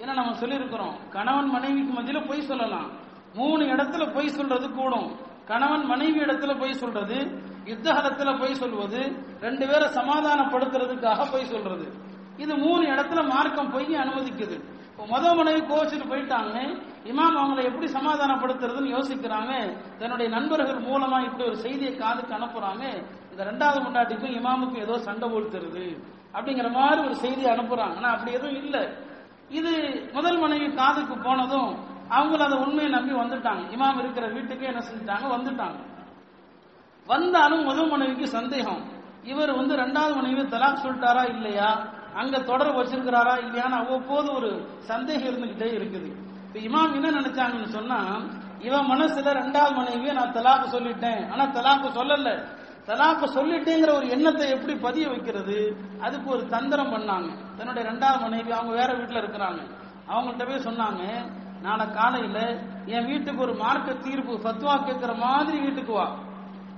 ஏன்னா நம்ம சொல்லியிருக்கிறோம் கணவன் மனைவிக்கு மத்தியில பொய் சொல்லலாம். மூணு இடத்துல பொய் சொல்றது கூடும். கணவன் மனைவி இடத்துல பொய் சொல்றது யுத்தகலத்துல பொய் சொல்வது ரெண்டு பேரை சமாதானப்படுத்துறதுக்காக பொய் சொல்றது. இது மூணு இடத்துல மார்க்கம் பொய் அனுமதிக்குது. இப்போ முத மனைவி கோவிச்சுட்டு போயிட்டாங்க இமாம் அவங்களை எப்படி சமாதானப்படுத்துறதுன்னு யோசிக்கிறாங்க. தன்னுடைய நண்பர்கள் மூலமா இப்படி ஒரு செய்தியை காதுக்கு அனுப்புறாங்க. இந்த ரெண்டாவது முண்டாட்டிக்கும் இமாமுக்கும் ஏதோ சண்டை போடுத்துறது அப்படிங்கிற மாதிரி ஒரு செய்தி அனுப்புறாங்க. ஆனா அப்படி எதுவும் இல்லை. இது முதல் மனைவி காதுக்கு போனதும் அவங்கள அதை உண்மையை நம்பி வந்துட்டாங்க. இமாம் இருக்கிற வீட்டுக்கு என்ன செஞ்சுட்டாங்க? வந்துட்டாங்க. வந்தாலும் முதல் மனைவிக்கு சந்தேகம். இவர் வந்து ரெண்டாவது மனைவி தலாக் சொல்லிட்டாரா இல்லையா? அங்க தொடர்பு வச்சிருக்கிறாரா இல்லையான்னு அவ்வப்போது ஒரு சந்தேகம் இருந்துகிட்டே இருக்குது. இப்ப இமாம் என்ன நினைச்சாங்கன்னு சொன்னா இவன் மனசுல ரெண்டாவது மனைவியை நான் தலாக்கு சொல்லிட்டேன். ஆனா தலாக்கு சொல்லல. தலாக்கு சொல்லிட்டேங்கிற ஒரு எண்ணத்தை எப்படி பதிய வைக்கிறது? அதுக்கு ஒரு தந்திரம் பண்ணாங்க. தன்னுடைய ரெண்டாவது மனைவி அவங்க வேற வீட்டுல இருக்கிறாங்க. அவங்கள்ட்ட போய் சொன்னாங்க நாளை காலையில என் வீட்டுக்கு ஒரு மார்க்க தீர்ப்பு ஃபத்வா கேட்கிற மாதிரி வீட்டுக்கு வா.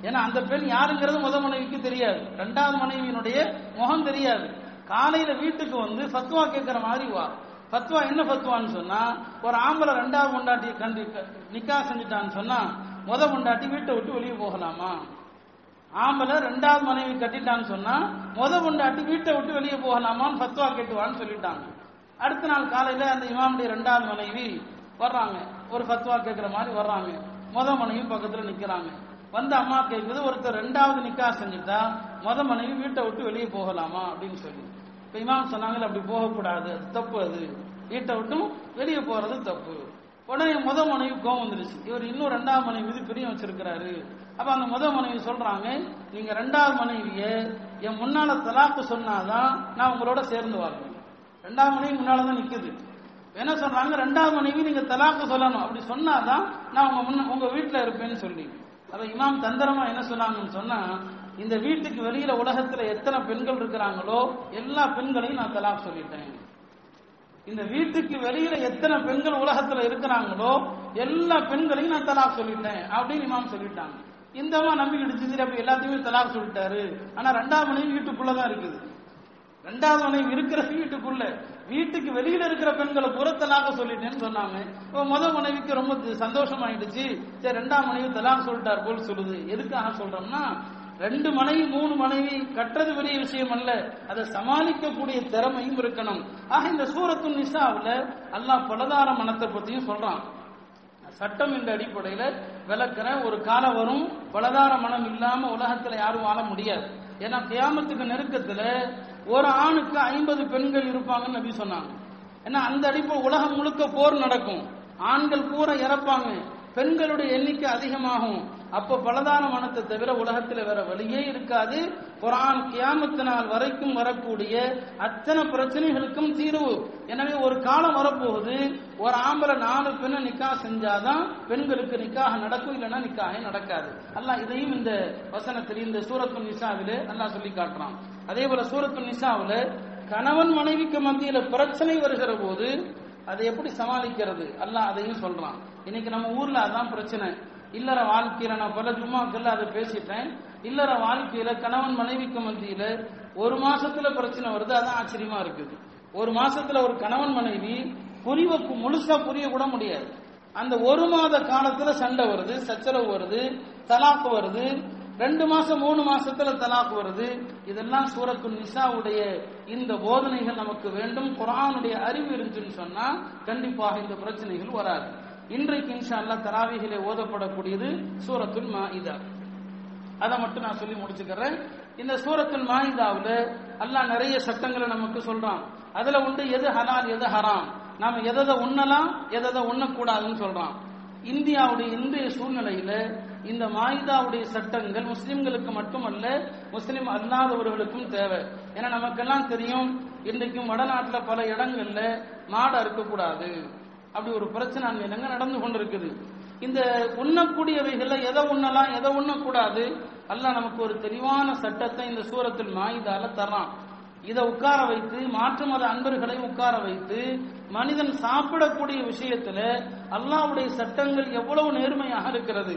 ஏன்னா அந்த பெண் யாருங்கிறது முத மனைவிக்கு தெரியாது. ரெண்டாவது மனைவியினுடைய முகம் தெரியாது. காலையில வீட்டுக்கு வந்து ஃபத்வா கேட்கிற மாதிரி வா. ஃபத்வா என்ன ஃபத்வான்னு சொன்னா ஒரு ஆம்பளை ரெண்டாவது பொண்டாட்டி கண்டு நிக்கா செஞ்சுட்டான்னு சொன்னா முத பொண்டாட்டி வீட்டை விட்டு வெளியே போகலாமா? ஆம்பளை ரெண்டாவது மனைவி கட்டிட்டான்னு சொன்னா முத பொண்டாட்டி வீட்டை விட்டு வெளியே போகலாமான்னு ஃபத்வா கேட்டுவான்னு சொல்லிட்டாங்க. அடுத்த நாள் காலையில அந்த இமாமுடைய ரெண்டாவது மனைவி வர்றாங்க. ஒரு ஃபத்வா கேட்கிற மாதிரி வர்றாங்க. முத மனைவி பக்கத்துல நிக்கிறாங்க. வந்து அம்மா கேட்குது ஒருத்தர் ரெண்டாவது நிக்கா செஞ்சுட்டா முத மனைவி வீட்டை விட்டு வெளியே போகலாமா அப்படின்னு சொல்லி. இமாம் சொன்னாங்களே அப்படி போகக்கூடாது. அது தப்பு அது. வீட்டை விட்டும் வெளியே போறது தப்பு. உடனே முத மனைவி கோவம் வந்துருச்சு. இவர் இன்னும் ரெண்டாவது மனைவி மீது பிரியம் வச்சிருக்கிறாரு. அப்ப அந்த முத மனைவி சொல்றாங்க நீங்க ரெண்டாவது மனைவிய என் முன்னால தலாக்கு சொன்னாதான் நான் உங்களோட சேர்ந்து வாழ்வேன். ரெண்டாவது மனைவி முன்னாலதான் நிக்குது. என்ன சொல்றாங்க? ரெண்டாவது மனைவி நீங்க தலாக்கு சொல்லணும். அப்படி சொன்னாதான் நான் உங்க முன்ன உங்க வீட்டுல இருப்பேன்னு சொல்லி. அப்ப இமாம் தந்திரமா என்ன சொன்னாங்கன்னு சொன்னா இந்த வீட்டுக்கு வெளியில உலகத்துல எத்தனை பெண்கள் இருக்கிறாங்களோ எல்லா பெண்களையும் நான் தலாக் சொல்லிட்டேன். இந்த வீட்டுக்கு வெளியில எத்தனை பெண்கள் உலகத்துல இருக்கிறாங்களோ எல்லா பெண்களையும் நான் தலாக் சொல்லிட்டேன் அப்படின்னு இமாம் சொல்லிட்டாங்க. இந்த நம்பிக்கிட்டு சரி அப்ப எல்லாத்தையுமே தலாக் சொல்லிட்டாரு. ஆனா ரெண்டாவது மனைவி வீட்டுக்குள்ளதான் இருக்குது. ரெண்டாவது மனைவி இருக்கிற வீட்டுக்குள்ள வீட்டுக்கு வெளியில இருக்கிற பெண்களை புறத்தலாக சொல்லிட்டேன்னு சொன்னாங்க. இப்போ முத மனைவிக்கு ரொம்ப சந்தோஷமாயிடுச்சு. சரி ரெண்டாம் மனைவி தலாக சொல்லிட்டார் போல் சொல்லுது. எதுக்காக சொல்றோம்னா ரெண்டு மனைவி மூணு மனைவி கட்டுறது பெரிய விஷயம் அல்ல. அதை சமாளிக்கக்கூடிய திறமையும் இருக்கணும். ஆக இந்த சூரத்து நிசாவுல அல்லாஹ் பலதார மனத்தை பத்தியும் சொல்றான். சட்டம் என்ற அடிப்படையில விளக்கிற ஒரு காலம் வரும் பலதார மனம் இல்லாம உலகத்துல யாரும் வாழ முடியாது. ஏன்னா கியாமத்துக்கு நெருக்கத்துல ஒரு ஆணுக்கு ஐம்பது பெண்கள் இருப்பாங்கன்னு நபி சொன்னாங்க. ஏன்னா அந்த அடிப்படை உலகம் முழுக்க போர் நடக்கும். ஆண்கள் பூரா இறப்பாங்க. பெண்களுடைய எண்ணிக்கை அதிகமாகும். அப்போ பலதான மனத்தை தவிர உலகத்தில் வேற வழியே இருக்காது. குரான் கியாமத்து நாள் வரைக்கும் வரக்கூடிய அத்தனை பிரச்சனைகளுக்கும் தீர்வு. எனவே ஒரு காலம் வரப்போகுது. ஒரு ஆம்பளை நாலு பெண்ணை நிக்கா செஞ்சாதான் பெண்களுக்கு நிக்காக நடக்கும் இல்லைன்னா நிக்காக நடக்காது. அல்லாஹ் இதையும் இந்த வசனத்தில் இந்த சூரத்து நிசாவிலே அல்லாஹ் சொல்லி காட்டுறான். அதே போல சூரத்து நிசாவில் கணவன் மனைவிக்கு மத்தியில் பிரச்சனை வருகிற போது அதை எப்படி சமாளிக்கிறது? அல்லாஹ் அதையும் சொல்றான். இன்னைக்கு நம்ம ஊர்ல அதான் பிரச்சனை. இல்லற வாழ்க்கையில நான் பல ஜும்மாக்கள்ல அதை பேசிட்டேன். இல்லற வாழ்க்கையில கணவன் மனைவிக்கு மத்தியில ஒரு மாசத்துல பிரச்சனை வருது அதான் ஆச்சரியமா இருக்குது. ஒரு மாசத்துல ஒரு கணவன் மனைவி புரிவ முழுசா புரிய கூட முடியாது. அந்த ஒரு மாத காலத்துல சண்டை வருது சச்சரவு வருது தலாக்கு வருது ரெண்டு மாசம் மூணு மாசத்துல தலாக் வருது. இதெல்லாம் சூரத்து நிசாவுடைய இந்த போதனைகள் நமக்கு வேண்டும். குரானுடைய அறிவு இருந்துச்சுன்னு சொன்னா கண்டிப்பாக இந்த பிரச்சனைகள் வராது. இன்றைக்கு இன்ஷா அல்லாஹ் தராவிகளே ஓதப்படக்கூடியது சூரத்துல் மாஇதா அதை மட்டும் நான் சொல்லி முடிச்சுக்கிறேன். இந்த சூரத்துல் மாயிதாவுல அல்லாஹ் நிறைய சட்டங்களை நமக்கு சொல்றான். அதுல உண்டு எது ஹலால் எது ஹராம். நாம எதை உண்ணலாம் எதை உண்ணக்கூடாதுன்னு சொல்றான். இந்தியாவுடைய இன்றைய சூழ்நிலையில இந்த மாயிதாவுடைய சட்டங்கள் முஸ்லிம்களுக்கு மட்டுமல்ல முஸ்லிம் அல்லாதவர்களுக்கும் தேவை. ஏன்னா நமக்கெல்லாம் தெரியும் இன்றைக்கும் வடநாட்டில் பல இடங்கள்ல மாடு அறுக்கக்கூடாது. அப்படி ஒரு பிரச்சனை அங்கே என்னங்க நடந்து கொண்டிருக்குது. இந்த உண்ணக்கூடியவைகள்ல எதை உண்ணலாம் எதை உண்ணக்கூடாது அல்லாஹ் நமக்கு ஒரு தெளிவான சட்டத்தை இந்த சூரத்தில் மாயுதால தரலாம் இதை உட்கார வைத்து மாற்று மத அன்பர்களை உட்கார வைத்து மனிதன் சாப்பிடக்கூடிய விஷயத்துல அல்லாவுடைய சட்டங்கள் எவ்வளவு நேர்மையாக இருக்கிறது.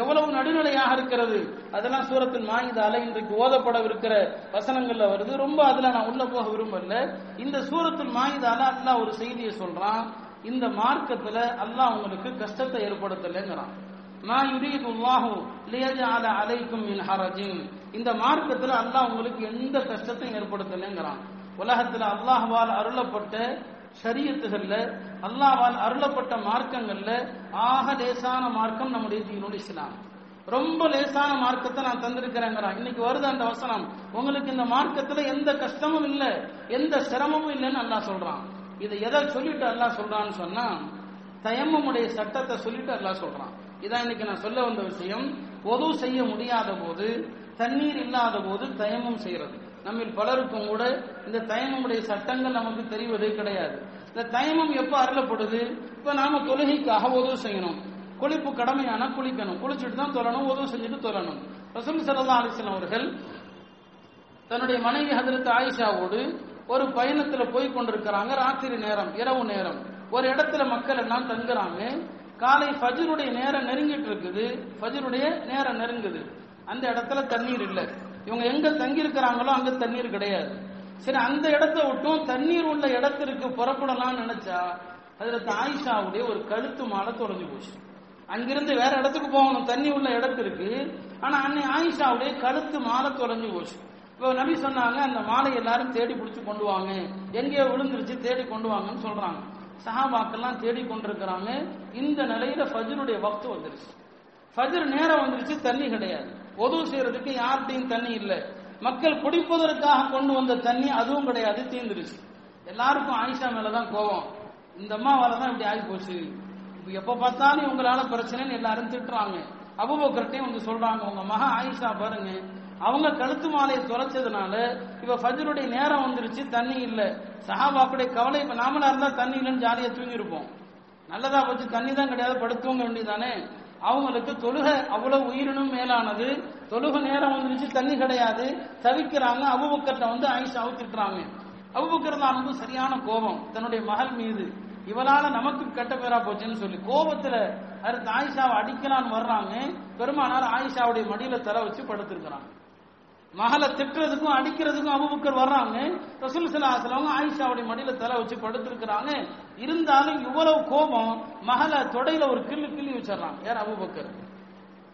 எவ்வளவு நடுநிலையாக இருக்கிறது? அதெல்லாம் சூரத்தில் மாயுதால இன்றைக்கு ஓதப்படவிருக்கிற வசனங்கள்ல வருது. ரொம்ப அதுல நான் உள்ள போக விரும்பல. இந்த சூரத்தில் மாயுதால அல்லாஹ் ஒரு செய்தியை சொல்றான். இந்த மார்க்கத்துல அல்லாஹ் உங்களுக்கு கஷ்டத்தை ஏற்படுத்தலைங்கிறான். மா யுரீது அல்லாஹு லியஜஅல அலைக்கும் மின் ஹரஜின். இந்த மார்க்கத்துல அல்லாஹ் உங்களுக்கு எந்த கஷ்டத்தையும் ஏற்படுத்தலைங்கிறான். உலகத்துல அல்லாஹ்வால் அருளப்பட்ட ஷரியத்துகள்ல அல்லாவால் அருளப்பட்ட மார்க்கங்கள்ல ஆக லேசான மார்க்கம் நம்முடைய தீனுடைய இஸ்லாம். ரொம்ப லேசான மார்க்கத்தை நான் தந்திருக்கிறேங்கிறான். இன்னைக்கு வருது அந்த வசனம். உங்களுக்கு இந்த மார்க்கத்துல எந்த கஷ்டமும் இல்ல எந்த சிரமமும் இல்லைன்னு அல்லா சொல்றான். இதை எதை சொல்லிட்டு அல்லாஹ் சொல்றான்னு சொன்னா தயம்மமுடைய சட்டத்தை சொல்லிட்டு அல்லா சொல்றான். இதான் இன்னைக்கு நான் சொல்ல வந்த விஷயம். பொது செய்ய முடியாத போது தண்ணீர் இல்லாத போது தயமம் செய்யறது. நம்மில் பலருக்கும் கூட இந்த தயமமுடைய சட்டங்கள் நமக்கு தெரிவதே கிடையாது. இந்த தயமம் எப்ப அருளப்படுது? இப்ப நாம தொழுகைக்காக உதவு செய்யணும். குளிப்பு கடமையான குளிக்கணும். குளிச்சுட்டு தான் தொழணும் உதவு செஞ்சுட்டு தொழணும். ரசூல் சல்லா அலிஸ்லாம் அவர்கள் தன்னுடைய மனைவி ஹதரத் ஆயிஷாவோடு ஒரு பயணத்துல போய் கொண்டிருக்கிறாங்க ராத்திரி நேரம் இரவு நேரம். ஒரு இடத்துல மக்கள் எல்லாம் தங்குறாங்க. காலை ஃபஜ்ருடைய நேரம் நெருங்கிட்டு இருக்குது. ஃபஜ்ருடைய நேரம் நெருங்குது. அந்த இடத்துல தண்ணீர் இல்லை. இவங்க எங்க தங்கி இருக்கிறாங்களோ அங்க தண்ணீர் கிடையாது. சரி அந்த இடத்த விட்டும் தண்ணீர் உள்ள இடத்திற்கு புறப்படலாம்னு நினைச்சா அதுல ஆயிஷாவுடைய ஒரு கழுத்து மாலை தொலைஞ்சு போச்சு. அங்கிருந்து வேற இடத்துக்கு போகணும் தண்ணி உள்ள இடத்திற்கு. ஆனா அன்னை ஆயிஷாவுடைய கழுத்து மாலை தொலைஞ்சு போச்சு. இப்போ நபி சொன்னாங்க அந்த மாலை எல்லாரும் தேடி பிடிச்சி கொண்டு வாங்க. எங்கேயோ விழுந்துருச்சு தேடி கொண்டு வாங்கன்னு சொல்றாங்க. சஹாபாக்கெல்லாம் தேடி கொண்டிருக்கிறாங்க. இந்த நிலையில ஃபஜ்ருடைய வக்து வந்துருச்சு. ஃபஜர் நேரம் வந்துருச்சு தண்ணி கிடையாது. உதவு செய்யறதுக்கு யார்கிட்டையும் தண்ணி இல்லை. மக்கள் குடிப்பதற்காக கொண்டு வந்த தண்ணி அதுவும் கிடையாது தீர்ந்துருச்சு எல்லாருக்கும் ஆயிஷா மேலதான் கோவம் இந்த அம்மாவால தான் இப்படி ஆகி போச்சு எப்ப பார்த்தாலும் உங்களால பிரச்சனைன்னு எல்லாரும் திட்டுறாங்க. அபுபக்கர்ட்டையும் வந்து சொல்றாங்க உங்க மகா ஆயிஷா பாருங்க. அவங்க கழுத்து மாலையை தொலைச்சதுனால இப்ப ஃபஜ்ருடைய நேரம் வந்துருச்சு தண்ணி இல்ல. சஹாபாக்குடைய கவலை இப்ப நாமளா இருந்தா தண்ணி இல்லைன்னு ஜாலியா தூங்கிருப்போம் நல்லதா போச்சு தண்ணி தான் கிடையாது படுத்துவங்க வேண்டியதானே அவங்களுக்கு தொழுகை அவ்வளவு உயிரினும் மேலானது. தொழுகை நேரம் வந்துருச்சு தண்ணி கிடையாது. தவிக்கிறாங்க அபுபக்கர்ட்ட வந்து ஆயிஷாவை திட்டுறாங்க. அபுபக்கர் தான் சரியான கோபம் தன்னுடைய மகள் மீது. இவளால நமக்கு கெட்ட பேரா போச்சுன்னு சொல்லி கோபத்துல அடுத்து ஆயிஷாவை அடிக்கலான்னு வர்றாங்க. பெருமானார் ஆயிஷாவுடைய மடியில தலை வச்சு படுத்திருக்கிறாங்க. மகளை திட்டுறதுக்கும் அடிக்கிறதுக்கும் அபுபக்கர் வர்றாங்க. ரசூல் சலாஹலவங்க ஆயிஷாவுடைய மடியில தலை வச்சு படுத்திருக்கிறாங்க. இருந்தாலும் இவ்வளவு கோபம் மகளை தொடையில ஒரு கிள்ளு கிள்ளி வச்சிடலாம் யார்? அபுபக்கர்.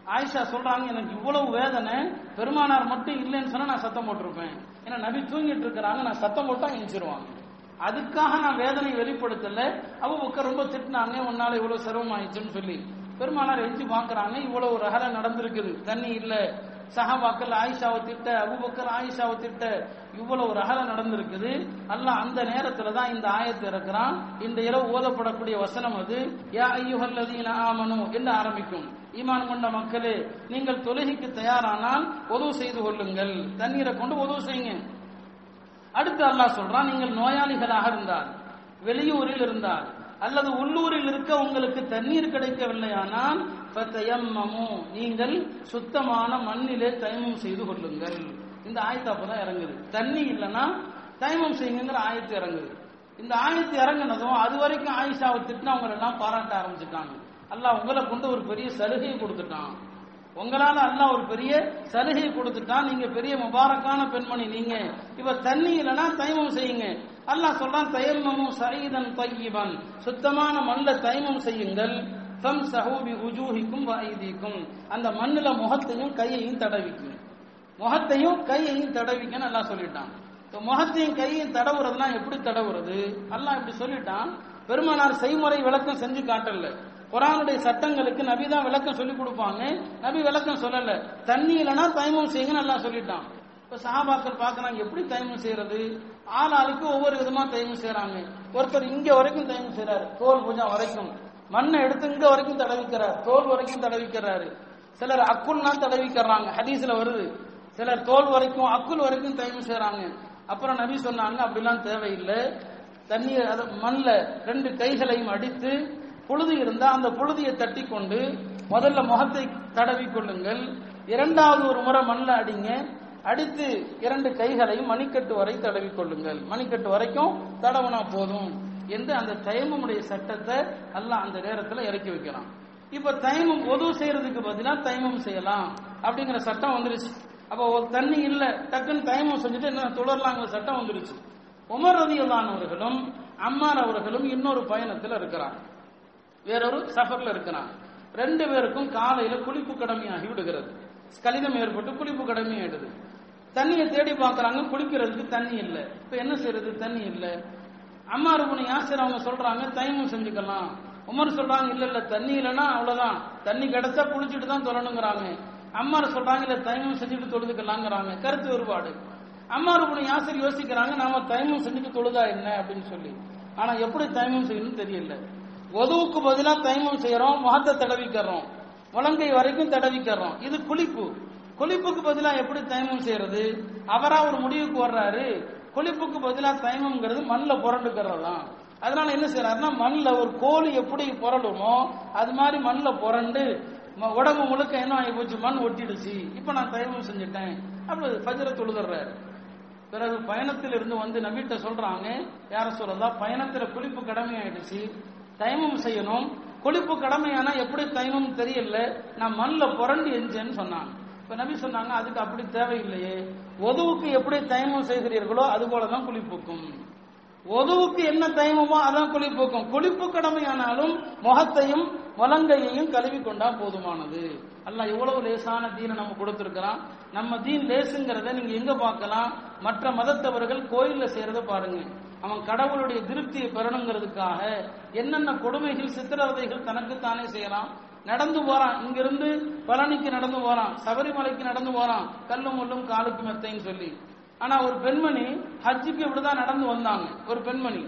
ஆயிஷா சொல்றாங்க எனக்கு இவ்வளவு வேதனை பெருமானார் மட்டும் இல்லைன்னு சொன்னா நான் சத்தம் போட்டிருப்பேன். ஏன்னா நபி தூங்கிட்டு இருக்கிறாங்க நான் சத்தம் போட்டா எழுச்சிருவாங்க அதுக்காக நான் வேதனை வெளிப்படுத்தல. அபுபக்கர் ரொம்ப திட்டினாங்க உன்னால இவ்வளவு சிரமம் ஆயிடுச்சுன்னு சொல்லி. பெருமானார் எழுச்சி பாக்குறாங்க இவ்வளவு ரகலை நடந்திருக்குது தண்ணி இல்லை. சஹாபாக்கள் ஆயிஷாவை திட்ட அபுபக்கர் ஆயிஷாவை திட்ட இவ்வளவு ரகல நடந்திருக்குது. அல்ல அந்த நேரத்துல தான் இந்த ஆயத்தை இறக்குறான். இந்த இரவு ஓதப்படக்கூடிய வசனம் அது. யா ஐயுஹல்லதீன ஆமனு என்று ஆரம்பிக்கும்? ஈமான் கொண்ட மக்களே நீங்கள் தொழுகைக்கு தயாரானால் உதவு செய்து கொள்ளுங்கள். தண்ணீரை கொண்டு உதவு செய்யுங்க. அடுத்து அல்லாஹ் சொல்றான் நீங்கள் நோயாளிகளாக இருந்தால் வெளியூரில் இருந்தால் அல்லது உள்ளூரில் இருக்க உங்களுக்கு தண்ணீர் கிடைக்கவில்லையானால் நீங்கள் சுத்தமான மண்ணிலே தயமம் செய்து கொள்ளுங்கள். இந்த ஆயத்து அப்பதான் இறங்குது. தண்ணி இல்லைன்னா தைமம் செய்யுங்கிற ஆயத்து இறங்குது. இந்த ஆயத்து இறங்குனதும் அது வரைக்கும் ஆயிஷாவை திட்டினவங்க எல்லாம் பாராட்ட ஆரம்பிச்சுட்டாங்க. அல்லாஹ் உங்களை கொண்டு ஒரு பெரிய சலுகையை கொடுத்துட்டான். உங்களால அல்லாஹ் ஒரு பெரிய சலுகையை கொடுத்துட்டான் நீங்க பெரிய முபாரக்கான பெண்மணி நீங்க. இப்ப தண்ணி இல்லைன்னா தைமம் செய்யுங்க. அல்லாஹ் சொல்றான் தயமமும் சயீதன் தையிபன். சுத்தமான மண்ணில் தைமம் செய்யுங்கள். தம் சஹூபி உஜூஹிக்கும் வைதிக்கும் அந்த மண்ணுல முகத்தையும் கையையும் தடவிக்கும். முகத்தையும் கையையும் தடவிக்கன்னு எல்லாம் சொல்லிட்டான். முகத்தையும் கையையும் தடவுறதுனா எப்படி தடவுறது? எல்லாம் இப்படி சொல்லிட்டான். பெருமானார் செய்முறை விளக்கம் செஞ்சு காட்டல. குரானுடைய சட்டங்களுக்கு நபி தான் விளக்கம் சொல்லி கொடுப்பாங்க நபி விளக்கம் சொல்லல. தண்ணி இல்லைன்னா தைமம் செய்யுங்கன்னு நல்லா சொல்லிட்டான். இப்ப சஹாபாக்கள் பார்க்கறாங்க எப்படி தைமம் செய்யறது? ஆள் ஆளுக்கு ஒவ்வொரு விதமா தைமம் செய்யறாங்க. ஒருத்தர் இங்க வரைக்கும் தைமம் செய்யறாரு தோல் பூஜா வரைக்கும். மண்ணை எடுத்து இங்க வரைக்கும் தடவிக்கிறார் தோல் வரைக்கும் தடவிக்கிறாரு. சிலர் அக்குல்னா தடவிக்கிறாங்க. ஹதீஸ்ல வருது. சிலர் தோல் வரைக்கும் அக்குல் வரைக்கும் தயவு செய்யறாங்க அப்புறம் நபி சொன்னாங்க அப்படிலாம் தேவையில்லை. தண்ணீர் அதை மண்ல ரெண்டு கைகளையும் அடித்து புழுதி இருந்தா அந்த புழுதியை தட்டி கொண்டு முதல்ல முகத்தை தடவி கொள்ளுங்கள். இரண்டாவது ஒரு முறை மண்ணில் அடிங்க. அடித்து இரண்டு கைகளையும் மணிக்கட்டு வரை தடவி கொள்ளுங்கள். மணிக்கட்டு வரைக்கும் தடவுனா போதும். என்று அந்த தயமமுடைய சட்டத்தை எல்லாம் அந்த நேரத்தில் இறக்கி வைக்கிறான். இப்ப தயமம் உதவு செய்யறதுக்கு பார்த்தீங்கன்னா தயமம் செய்யலாம் அப்படிங்கிற சட்டம் வந்துருச்சு. அப்போ ஒரு தண்ணி இல்லை டக்குன்னு தயமம் செஞ்சுட்டு என்ன தொடரலாங்கிற சட்டம் வந்துருச்சு. உமர் ரதியுல்லானவர்களும் அம்மார் அவர்களும் இன்னொரு பயணத்தில் இருக்கிறார் வேறொரு சஃபர்ல இருக்கிறான் ரெண்டு பேருக்கும் காலையில குளிப்பு கடமையாகி விடுகிறது. கலிதம் ஏற்பட்டு குளிப்பு கடமையாயிடுது. தண்ணியை தேடி பார்க்கறாங்க குளிக்கிறதுக்கு தண்ணி இல்லை. இப்ப என்ன செய்யறது? தண்ணி இல்லை. அம்மா ரூபனை யாசர் அவங்க சொல்றாங்க? தயமும் செஞ்சுக்கலாம். உமர் சொல்றாங்க இல்ல இல்ல தண்ணி இல்லைன்னா அவ்வளவுதான். தண்ணி கிடைச்சா குளிச்சுட்டு தான் தொழணுங்கிறாங்க. அம்மார் சொல்றாங்க இல்ல தயமும் செஞ்சுட்டு தொழுதுக்கலாங்கிறாங்க. கருத்து வேறுபாடு. அம்மா ரூபனை யாசர் யோசிக்கிறாங்க நாம தயமும் செஞ்சுட்டு தொழுதா என்ன? அப்படின்னு சொல்லி. ஆனா எப்படி தைமம் செய்யணும்னு தெரியல. உதவுக்கு பதிலாக தைமம் செய்யறோம் முகத்தை தடவிக்கிறோம். முழங்கை வரைக்கும் தடவிக்கிறோம். இது குளிப்பு. குளிப்புக்கு பதிலாக எப்படி தைமம் செய்யறது? அவரா ஒரு முடிவுக்கு வர்றாரு. குளிப்புக்கு பதிலாக தைமம்ங்கிறது மண்ணில் புரண்டுக்கிறதாம் அதனால என்ன செய்யறாருன்னா மண்ணில் ஒரு கோழி எப்படி புரளுமோ அது மாதிரி மண்ணில் புரண்டு ம- உடம்பு முழுக்க என்ன ஆகி போச்சு? மண் ஒட்டிடுச்சு. இப்ப நான் தைமம் செஞ்சுட்டேன். அப்படி ஃபஜ்ர தொழுதுறாரு. பிறகு பயணத்தில் இருந்து வந்து நபிட்ட சொல்றாங்க யார சொல்றதா? பயணத்துல குளிப்பு கடமை ஆயிடுச்சு தைமம் செய்யணும். கொழிப்பு கடமையானா எப்படி தைமம் தெரியல. நான் மண்ணில் புரண்டு எஞ்சேன்னு சொன்னாங்க. இப்ப நபி சொன்னாங்க அதுக்கு அப்படி தேவையில்லையே. ஒதுவுக்கு எப்படி தயமம் செய்கிறீர்களோ அது போலதான் குளிப்புக்கும். ஒதுவுக்கு என்ன தைமமோ அதான் குளிப்புக்கும். குளிப்பு கடமையானாலும் முகத்தையும் முலங்கையையும் கழுவி கொண்டா போதுமானது. அல்லாஹ் எவ்வளவு லேசான தீனை நம்ம கொடுத்திருக்கிறான். நம்ம தீன் லேசுங்கிறத நீங்க எங்க பார்க்கலாம்? மற்ற மதத்தவர்கள் கோயில்ல செய்யறத பாருங்க. அவன் கடவுளுடைய திருப்தியை பெறணுங்கிறதுக்காக என்னென்ன கொடுமைகள் சித்திரவதைகள் தனக்கு தானே செய்யறான். நடந்து போறான். இங்கிருந்து பழனிக்கு நடந்து போறான். சபரிமலைக்கு நடந்து போறான். கல்லும் முள்ளும் காலுக்கு மெத்தைன்னு சொல்லி. ஆனா ஒரு பெண்மணி ஹஜ்ஜுக்கு இப்படிதான் நடந்து வந்தாங்க. ஒரு பெண்மணி.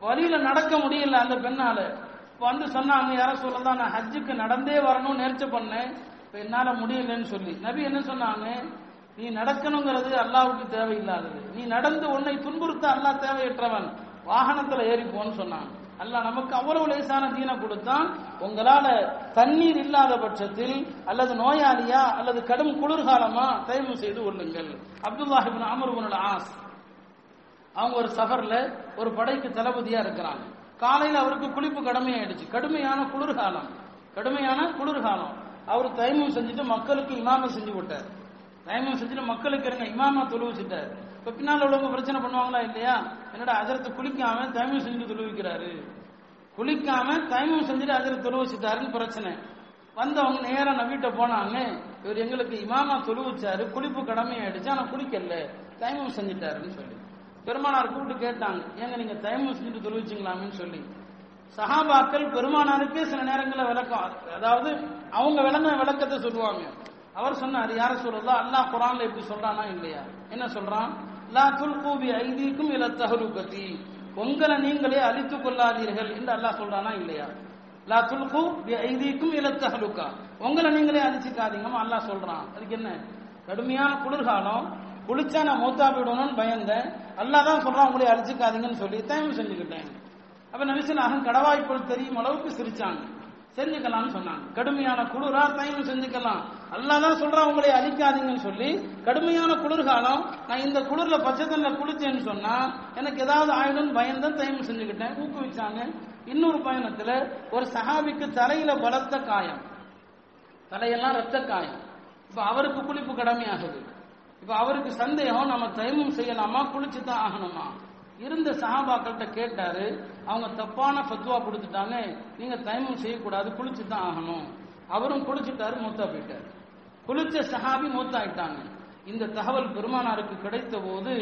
வழியில நடக்க முடியல அந்த பெண்ணால. வந்து சொன்னாங்க யார சொல்லலாம் நான் ஹஜ்ஜுக்கு நடந்தே வரணும்னு நேர்ச்சி பண்ணேன். இப்ப என்னால முடியலன்னு சொல்லி. நபி என்ன சொன்னாங்க? நீ நடக்கணுங்கிறது அல்லாவுக்கு தேவையில்லாதது. நீ நடந்து உன்னை துன்புறுத்த அல்லாஹ் தேவையற்றவன். வாகனத்துல ஏறி போன்னு சொன்னாங்க. அல்லாஹ் நமக்கு அவ்வளவு லேசான தீனை கொடுத்தான். உங்களால தண்ணீர் இல்லாத பட்சத்தில் அல்லது நோயாளியா அல்லது கடும் குளிர்காலமா தயவு செய்து கொள்ளுங்கள் அப்துல்லாஹிபின் அமருபனோட ஆஸ் அவங்க ஒரு சஃபர்ல ஒரு படைக்கு தளபதியா இருக்கிறாங்க. காலையில அவருக்கு குளிப்பு கடமையாயிடுச்சு. கடுமையான குளிர்காலம். கடுமையான குளிர்காலம். அவர் தைமம் செஞ்சுட்டு மக்களுக்கு இமாம செஞ்சு விட்டார். தைமம் செஞ்சுட்டு மக்களுக்கு இருங்க இமாமா தொழுவிச்சிட்டார் இப்போ பின்னால் உள்ளவங்க பிரச்சனை பண்ணுவாங்களா இல்லையா? என்னடா அஜரத்தை குளிக்காம தைமம் செஞ்சு தொழுவிக்கிறாரு குளிக்காம தைமம் செஞ்சுட்டு அஜரத் தொழுவிச்சிட்டாருன்னு பிரச்சனை. வந்தவங்க நேரா நபிட்ட போனாங்க. இவர் எங்களுக்கு இமாமா தொழுவிச்சாரு குளிப்பு கடமையாயிடுச்சு ஆனா குளிக்கல. தைமம் செஞ்சுட்டாருன்னு சொல்லி. பெருமானார் கூப்பிட்டு கேட்டாங்க ஏங்க நீங்க தயமம் செஞ்சுட்டு தொழுவிச்சிங்களாமேன்னு சொல்லி. சஹாபாக்கள் பெருமானாருக்கே சில நேரங்களில் விளக்கம். அதாவது அவங்க விளங்க விளக்கத்தை சொல்லுவாங்க. அவர் சொன்னார் யார சொல்றதா அல்லாஹ் குரான்ல எப்படி சொல்றானா இல்லையா? என்ன சொல்றான்? லா துல்கூபி ஐதீக்கும் இல தஹலுகதி உங்களை நீங்களே அழித்துக் கொள்ளாதீர்கள் என்று அல்லாஹ் சொல்றானா இல்லையா? லா துல்கு பி ஐதீக்கும் இல தஹலுகா உங்களை நீங்களே அழிச்சுக்காதீங்கம்மா அல்லாஹ் சொல்றான். அதுக்கு என்ன? கடுமையான குளிர்காலம் குளிச்சா நான் மூத்தா போயிடணும்னு பயந்தேன் அல்லாஹ் தான் சொல்றான் உங்களை அழிச்சுக்காதீங்கன்னு சொல்லி. தயவு செஞ்சுக்கிட்டேன். அப்ப நபிசனாக கடவாய்ப்புள் தெரியும் அளவுக்கு சிரிச்சாங்க. செஞ்சுக்கலாம்னு சொன்னாங்க. கடுமையான குளிரா தயவு செஞ்சுக்கலாம். அல்லாஹ் தான் சொல்றான் உங்களை அழிக்காதீங்கன்னு சொல்லி கடுமையான குளிர்காலம் நான் இந்த குளிர்ல பச்சை தண்ணில குளிச்சேன்னு சொன்னா எனக்கு ஏதாவது ஆயிடும் பயந்தான் தயமம் செஞ்சுக்கிட்டேன் ஊக்குவிச்சாங்க. இன்னொரு பயணத்துல ஒரு சஹாபிக்கு தலையில பலத்த காயம். தலையெல்லாம் ரத்த காயம். இப்ப அவருக்கு குளிப்பு கடமையாகுது. இப்ப அவருக்கு சந்தேகம் நம்ம தயமம் செய்யலாமா குளிச்சு தான் ஆகணுமா? இருந்த சஹாபாக்கள்கிட்ட கேட்டாரு அவங்க தப்பான ஃபத்வா கொடுத்துட்டாங்க நீங்க தயமம் செய்யக்கூடாது குளிச்சு தான் ஆகணும். அவரும் குளிச்சுட்டாரு மூத்தா போயிட்டார். குளிச்ச சஹாபி மூத்தாயிட்டாங்க. இந்த தகவல் பெருமானாருக்கு கிடைத்த போது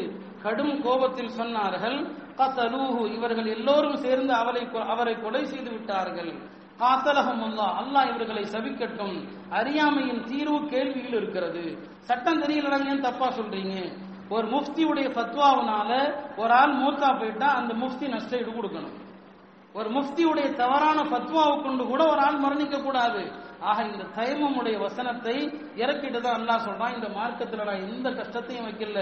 கடும் கோபத்தில் சொன்னார்கள் கத்தலூஹு இவர்கள் எல்லோரும் சேர்ந்து அவளை அவரை கொலை செய்து விட்டார்கள். காத்தலகம் அல்லா அல்லாஹ் இவர்களை சபிக்கட்டும். அறியாமையின் தீர்வு கேள்வியில் இருக்கிறது. சட்டம் தெரியலடங்க ஏன் தப்பா சொல்றீங்க? ஒரு முஃப்தியுடைய ஃபத்வாவுனால ஒரு ஆள் மூத்தா போயிட்டா அந்த முஃப்தி நஷ்ட ஈடு கொடுக்கணும். ஒரு முஃப்தியுடைய தவறான ஃபத்வாவை கொண்டு கூட ஒரு ஆள் மரணிக்க கூடாது. ஆக இந்த தைமமுடைய வசனத்தை இறக்கிட்டு தான் அல்லாஹ் சொல்றான் இந்த மார்க்கத்துல நான் எந்த கஷ்டத்தையும் வைக்கல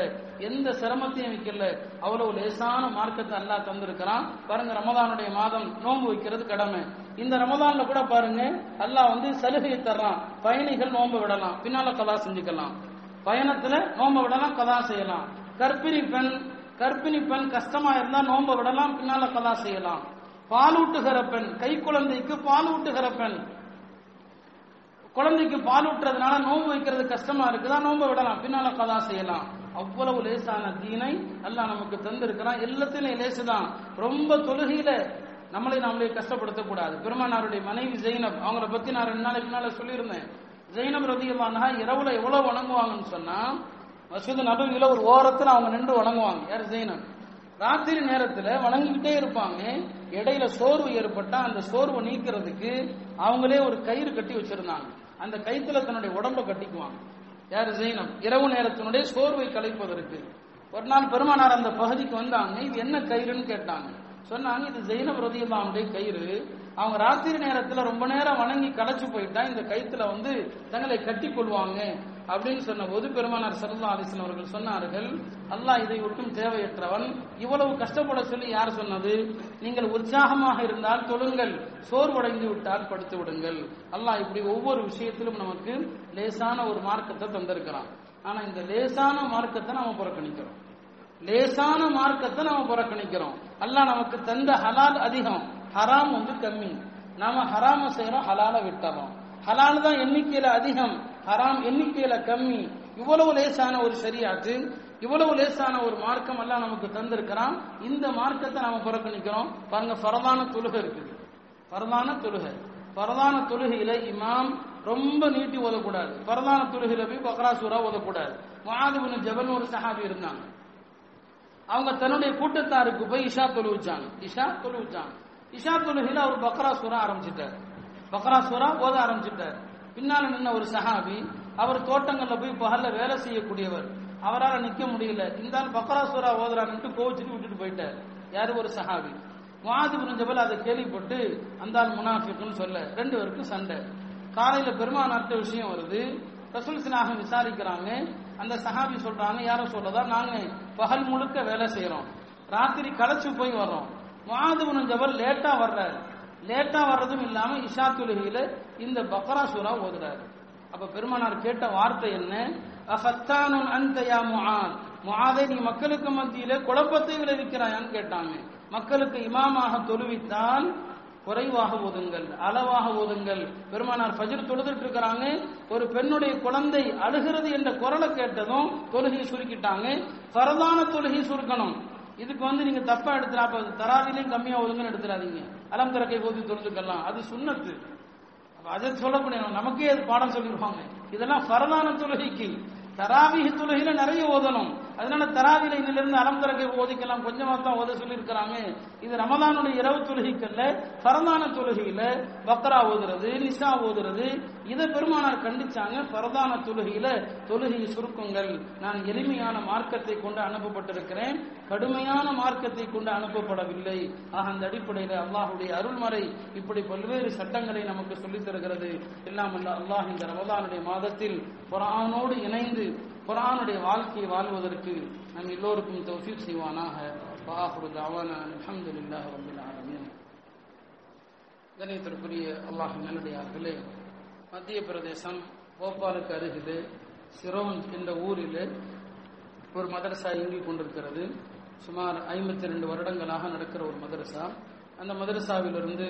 எந்த சிரமத்தையும் வைக்கல. அவ்வளவு லேசான மார்க்கத்தை அல்லாஹ் தந்திருக்கிறான். பாருங்க ரமதானுடைய மாதம் நோன்பு வைக்கிறது கடமை. இந்த ரமதான்ல கூட பாருங்க அல்லாஹ் வந்து சலுகையை தர்றான் பயணிகள் நோன்பு விடலாம் பின்னால கதா செஞ்சுக்கலாம். பயணத்துல நோம்ப விடலாம் கதா செய்யலாம். கர்ப்பிணி பெண் கர்ப்பிணி பெண் கஷ்டமா இருந்தா நோம்ப விடலாம் பின்னால கதா செய்யலாம். பாலூட்டுகிற பெண் கை குழந்தைக்கு பாலூட்டுகிற பெண். குழந்தைக்கு பால் ஊட்டுறதுனால நோன்பு வைக்கிறது கஷ்டமா இருக்குதா நோன்பு விடலாம் பின்னால கதா செய்யலாம். அவ்வளவு லேசான தீனை எல்லாம் நமக்கு தந்திருக்கிறான். எல்லாத்திலையும் லேசுதான். ரொம்ப தொழுகையில நம்மளை நம்மளே கஷ்டப்படுத்த கூடாது பெருமானாருடைய மனைவி ஜெயினப் அவங்கள பத்தி நான் ரெண்டு நாளைக்கு முன்னால சொல்லியிருந்தேன். ஜெயினம் ரதியல்லானா இரவுல எவ்வளவு வணங்குவாங்கன்னு சொன்னா மசூது நடுவில் ஒரு ஓரத்தில் அவங்க நின்று வணங்குவாங்க. யார் ஜெயினம் ராத்திரி நேரத்துல வணங்கிக்கிட்டே இருப்பாங்க. இடையில சோர்வு ஏற்பட்டா அந்த சோர்வை நீக்கிறதுக்கு அவங்களே ஒரு கயிறு கட்டி வச்சிருந்தாங்க. அந்த கயித்துல தன்னுடைய உடம்ப கட்டிக்குவாங்க. யார் ஜெயினம் இரவு நேரத்தினுடைய சோர்வை கலைப்பதற்கு. ஒரு நாள் பெருமானார் அந்த பகுதிக்கு வந்தாங்க. இது என்ன கயிறுன்னு கேட்டாங்க. சொன்னாங்க இது ஜெயினப் ரதியமானுடைய கயிறு. அவங்க ராத்திரி நேரத்துல ரொம்ப நேரம் வணங்கி களைச்சு போயிட்டா இந்த கைத்துல வந்து தங்களை கட்டி கொள்வாங்க அப்படின்னு சொன்ன போது பெருமானார் சல்லா அலிஸ்லாம் அவர்கள் சொன்னார்கள் அல்லாஹ் இதை ஒட்டும் தேவையற்றவன். இவ்வளவு கஷ்டப்பட சொல்லி யார் சொன்னது? நீங்கள் உற்சாகமாக இருந்தால் தொழுங்கள் சோர்வடைந்து விட்டால் படுத்து விடுங்கள். அல்லாஹ் இப்படி ஒவ்வொரு விஷயத்திலும் நமக்கு லேசான ஒரு மார்க்கத்தை தந்திருக்கிறான். ஆனா இந்த லேசான மார்க்கத்தை நாம புறக்கணிக்கிறோம். லேசான மார்க்கத்தை நாம புறக்கணிக்கிறோம். அல்லாஹ் நமக்கு தந்த ஹலால் அதிகம். ஹராம் வந்து கம்மி. நாம ஹராம செய்யறோம் ஹலால விட்டுறோம். ஹலால் தான் எண்ணிக்கையில அதிகம். ஹராம் எண்ணிக்கையில கம்மி. இவ்வளவு லேசான ஒரு சரியாட்டு இவ்வளவு லேசான ஒரு மார்க்கம் எல்லாம் நமக்கு தந்திருக்கிறான். இந்த மார்க்கத்தை நாம புறக்கணிக்கிறோம். பாருங்க பரதான தொழுகை இருக்குது. பரதான தொழுகை. பரதான தொழுகையில இமாம் ரொம்ப நீட்டி ஓதக்கூடாது. பரதான தொழுகையில போய் பக்ராசூரா ஓதக்கூடாது. மாதுபின் ஜபல் ஒரு சஹாபி இருந்தாங்க. அவங்க தன்னுடைய கூட்டத்தாருக்கு போய் இஷா தொழுவிச்சாங்க. இஷா தொழுவிச்சாங்க. இஷா தொழுகையில் அவர் பக்ரா சூரா ஆரம்பிச்சிட்டார். பக்ரா சூரா ஓத ஆரம்பிச்சிட்டார். பின்னால் நின்ன ஒரு சஹாபி அவர் தோட்டங்களில் போய் பகல்ல வேலை செய்யக்கூடியவர். அவரால் நிற்க முடியல. இருந்தாலும் பக்ரா சூரா ஓதுறான்ட்டு கோவிச்சுட்டு விட்டுட்டு போயிட்டார். யாரும் ஒரு சஹாபி. வாது புரிஞ்சபல் அதை கேள்விப்பட்டு அந்த முனாஃபிக்குன்னு சொல்ல ரெண்டு பேருக்கும் சண்டை. காலையில பெருமானார்ட்ட விஷயம் வருது. ரசூல் சிலாக விசாரிக்கிறாங்க. அந்த சஹாபி சொல்றாங்க யாரும் சொல்லதா நாங்க பகல் முழுக்க வேலை செய்யறோம் ராத்திரி களைச்சு போய் வர்றோம். மாதுபுன் ஜபல் லேட்டா வர்றாரு. லேட்டா வர்றதும் இல்லாம இஷா தொழுகையில இந்த பக்ரா சூரா ஓதுறாரு. அப்ப பெருமானார் கேட்ட வார்த்தை என்ன? அஃபத்தானுன் அன்த யா முஆத் நீ மக்களுக்கு மத்தியில குழப்பத்தை விளைவிக்கிறாயான்னு கேட்டாங்க மக்களுக்கு இமாமாக தொழுவித்தால் குறைவாக ஓதுங்கள் அளவாக ஓதுங்கள். பெருமானார் பஜிர் தொழுதுட்டு இருக்கிறாங்க ஒரு பெண்ணுடைய குழந்தை அழுகிறது என்ற குரலை கேட்டதும் தொழுகையை சுருக்கிட்டாங்க. பரதான தொழுகை சுருக்கணும். இதுக்கு வந்து நீங்க தப்பா எடுத்துறா அப்ப தராவிலையும் கம்மியா ஒழுங்குன்னு எடுத்துறாதீங்க. அலம் திறக்கை போது தொழுதுக்கலாம் அது சுண்ணத்து. அதை சொல்லக்கூடிய நமக்கே அது பாடம் சொல்லியிருப்பாங்க இதெல்லாம் பரதான தொழுகைக்கு தராவிக தொழுகையில நிறைய ஓதணும். அதனால தராவில இன்னிலிருந்து அலம் திறக்கை ஓதிக்கலாம். கொஞ்சமா தான் ஓத சொல்லி இருக்கிறாங்க இது ரமதானுடைய இரவு தொழுகைக்கல்ல பரதான தொழுகையில பக்ரா ஓதுறது நிசா ஓதுறது. இதை பெருமானார் கண்டிச்சாங்க. பரதான தொழுகையில தொழுகையை சுருக்குங்கள். நான் எளிமையான மார்க்கத்தை கொண்டு அனுப்பப்பட்டிருக்கிறேன். கடுமையான மார்க்கத்தை கொண்டு அனுப்பப்படவில்லை. ஆக அந்த அடிப்படையில் அல்லாஹுடைய அருள்மறை இப்படி பல்வேறு சட்டங்களை நமக்கு சொல்லித் தருகிறது இல்லாமல் அல்லாஹ் இந்த ரமதானுடைய மாதத்தில் குரானோடு இணைந்து குரானுடைய வாழ்க்கையை வாழ்வதற்கு நம் எல்லோருக்கும் தௌஃபீக் செய்வானாக. வாஹுரு தாவானா அல்ஹம்துலில்லாஹி ரபில் ஆலமீன். கணியத்திற்குரிய அல்லாஹ் நல்லடியார்களே மத்திய பிரதேசம் போபாலுக்கு அருகிலே சிரோன் என்ற ஊரில் ஒரு மதரசா இயங்கிக் கொண்டிருக்கிறது. சுமார் ஐம்பத்தி ரெண்டு வருடங்களாக நடக்கிற ஒரு மதரசா. அந்த மதரசாவிலிருந்து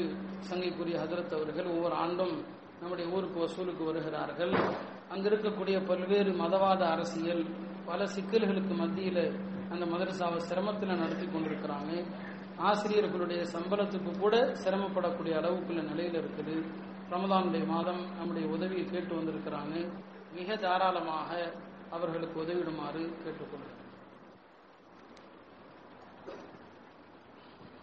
சங்கைக்குரிய ஹதரத் அவர்கள் ஒவ்வொரு ஆண்டும் நம்முடைய ஊருக்கு வசூலுக்கு வருகிறார்கள். அங்க இருக்கக்கூடிய பல்வேறு மதவாத அரசியல் பல சிக்கல்களுக்கு மத்தியில் அந்த மதரசாவை சிரமத்தில் நடத்தி கொண்டிருக்கிறாங்க. ஆசிரியர்களுடைய சம்பளத்துக்கு கூட சிரமப்படக்கூடிய அளவுக்குள்ள நிலையில் இருக்குது. ரமதானுடைய மாதம் நம்முடைய உதவியை கேட்டு வந்திருக்கிறாங்க. மிக தாராளமாக அவர்களுக்கு உதவிடுமாறு கேட்டுக்கொள்கிறேன்.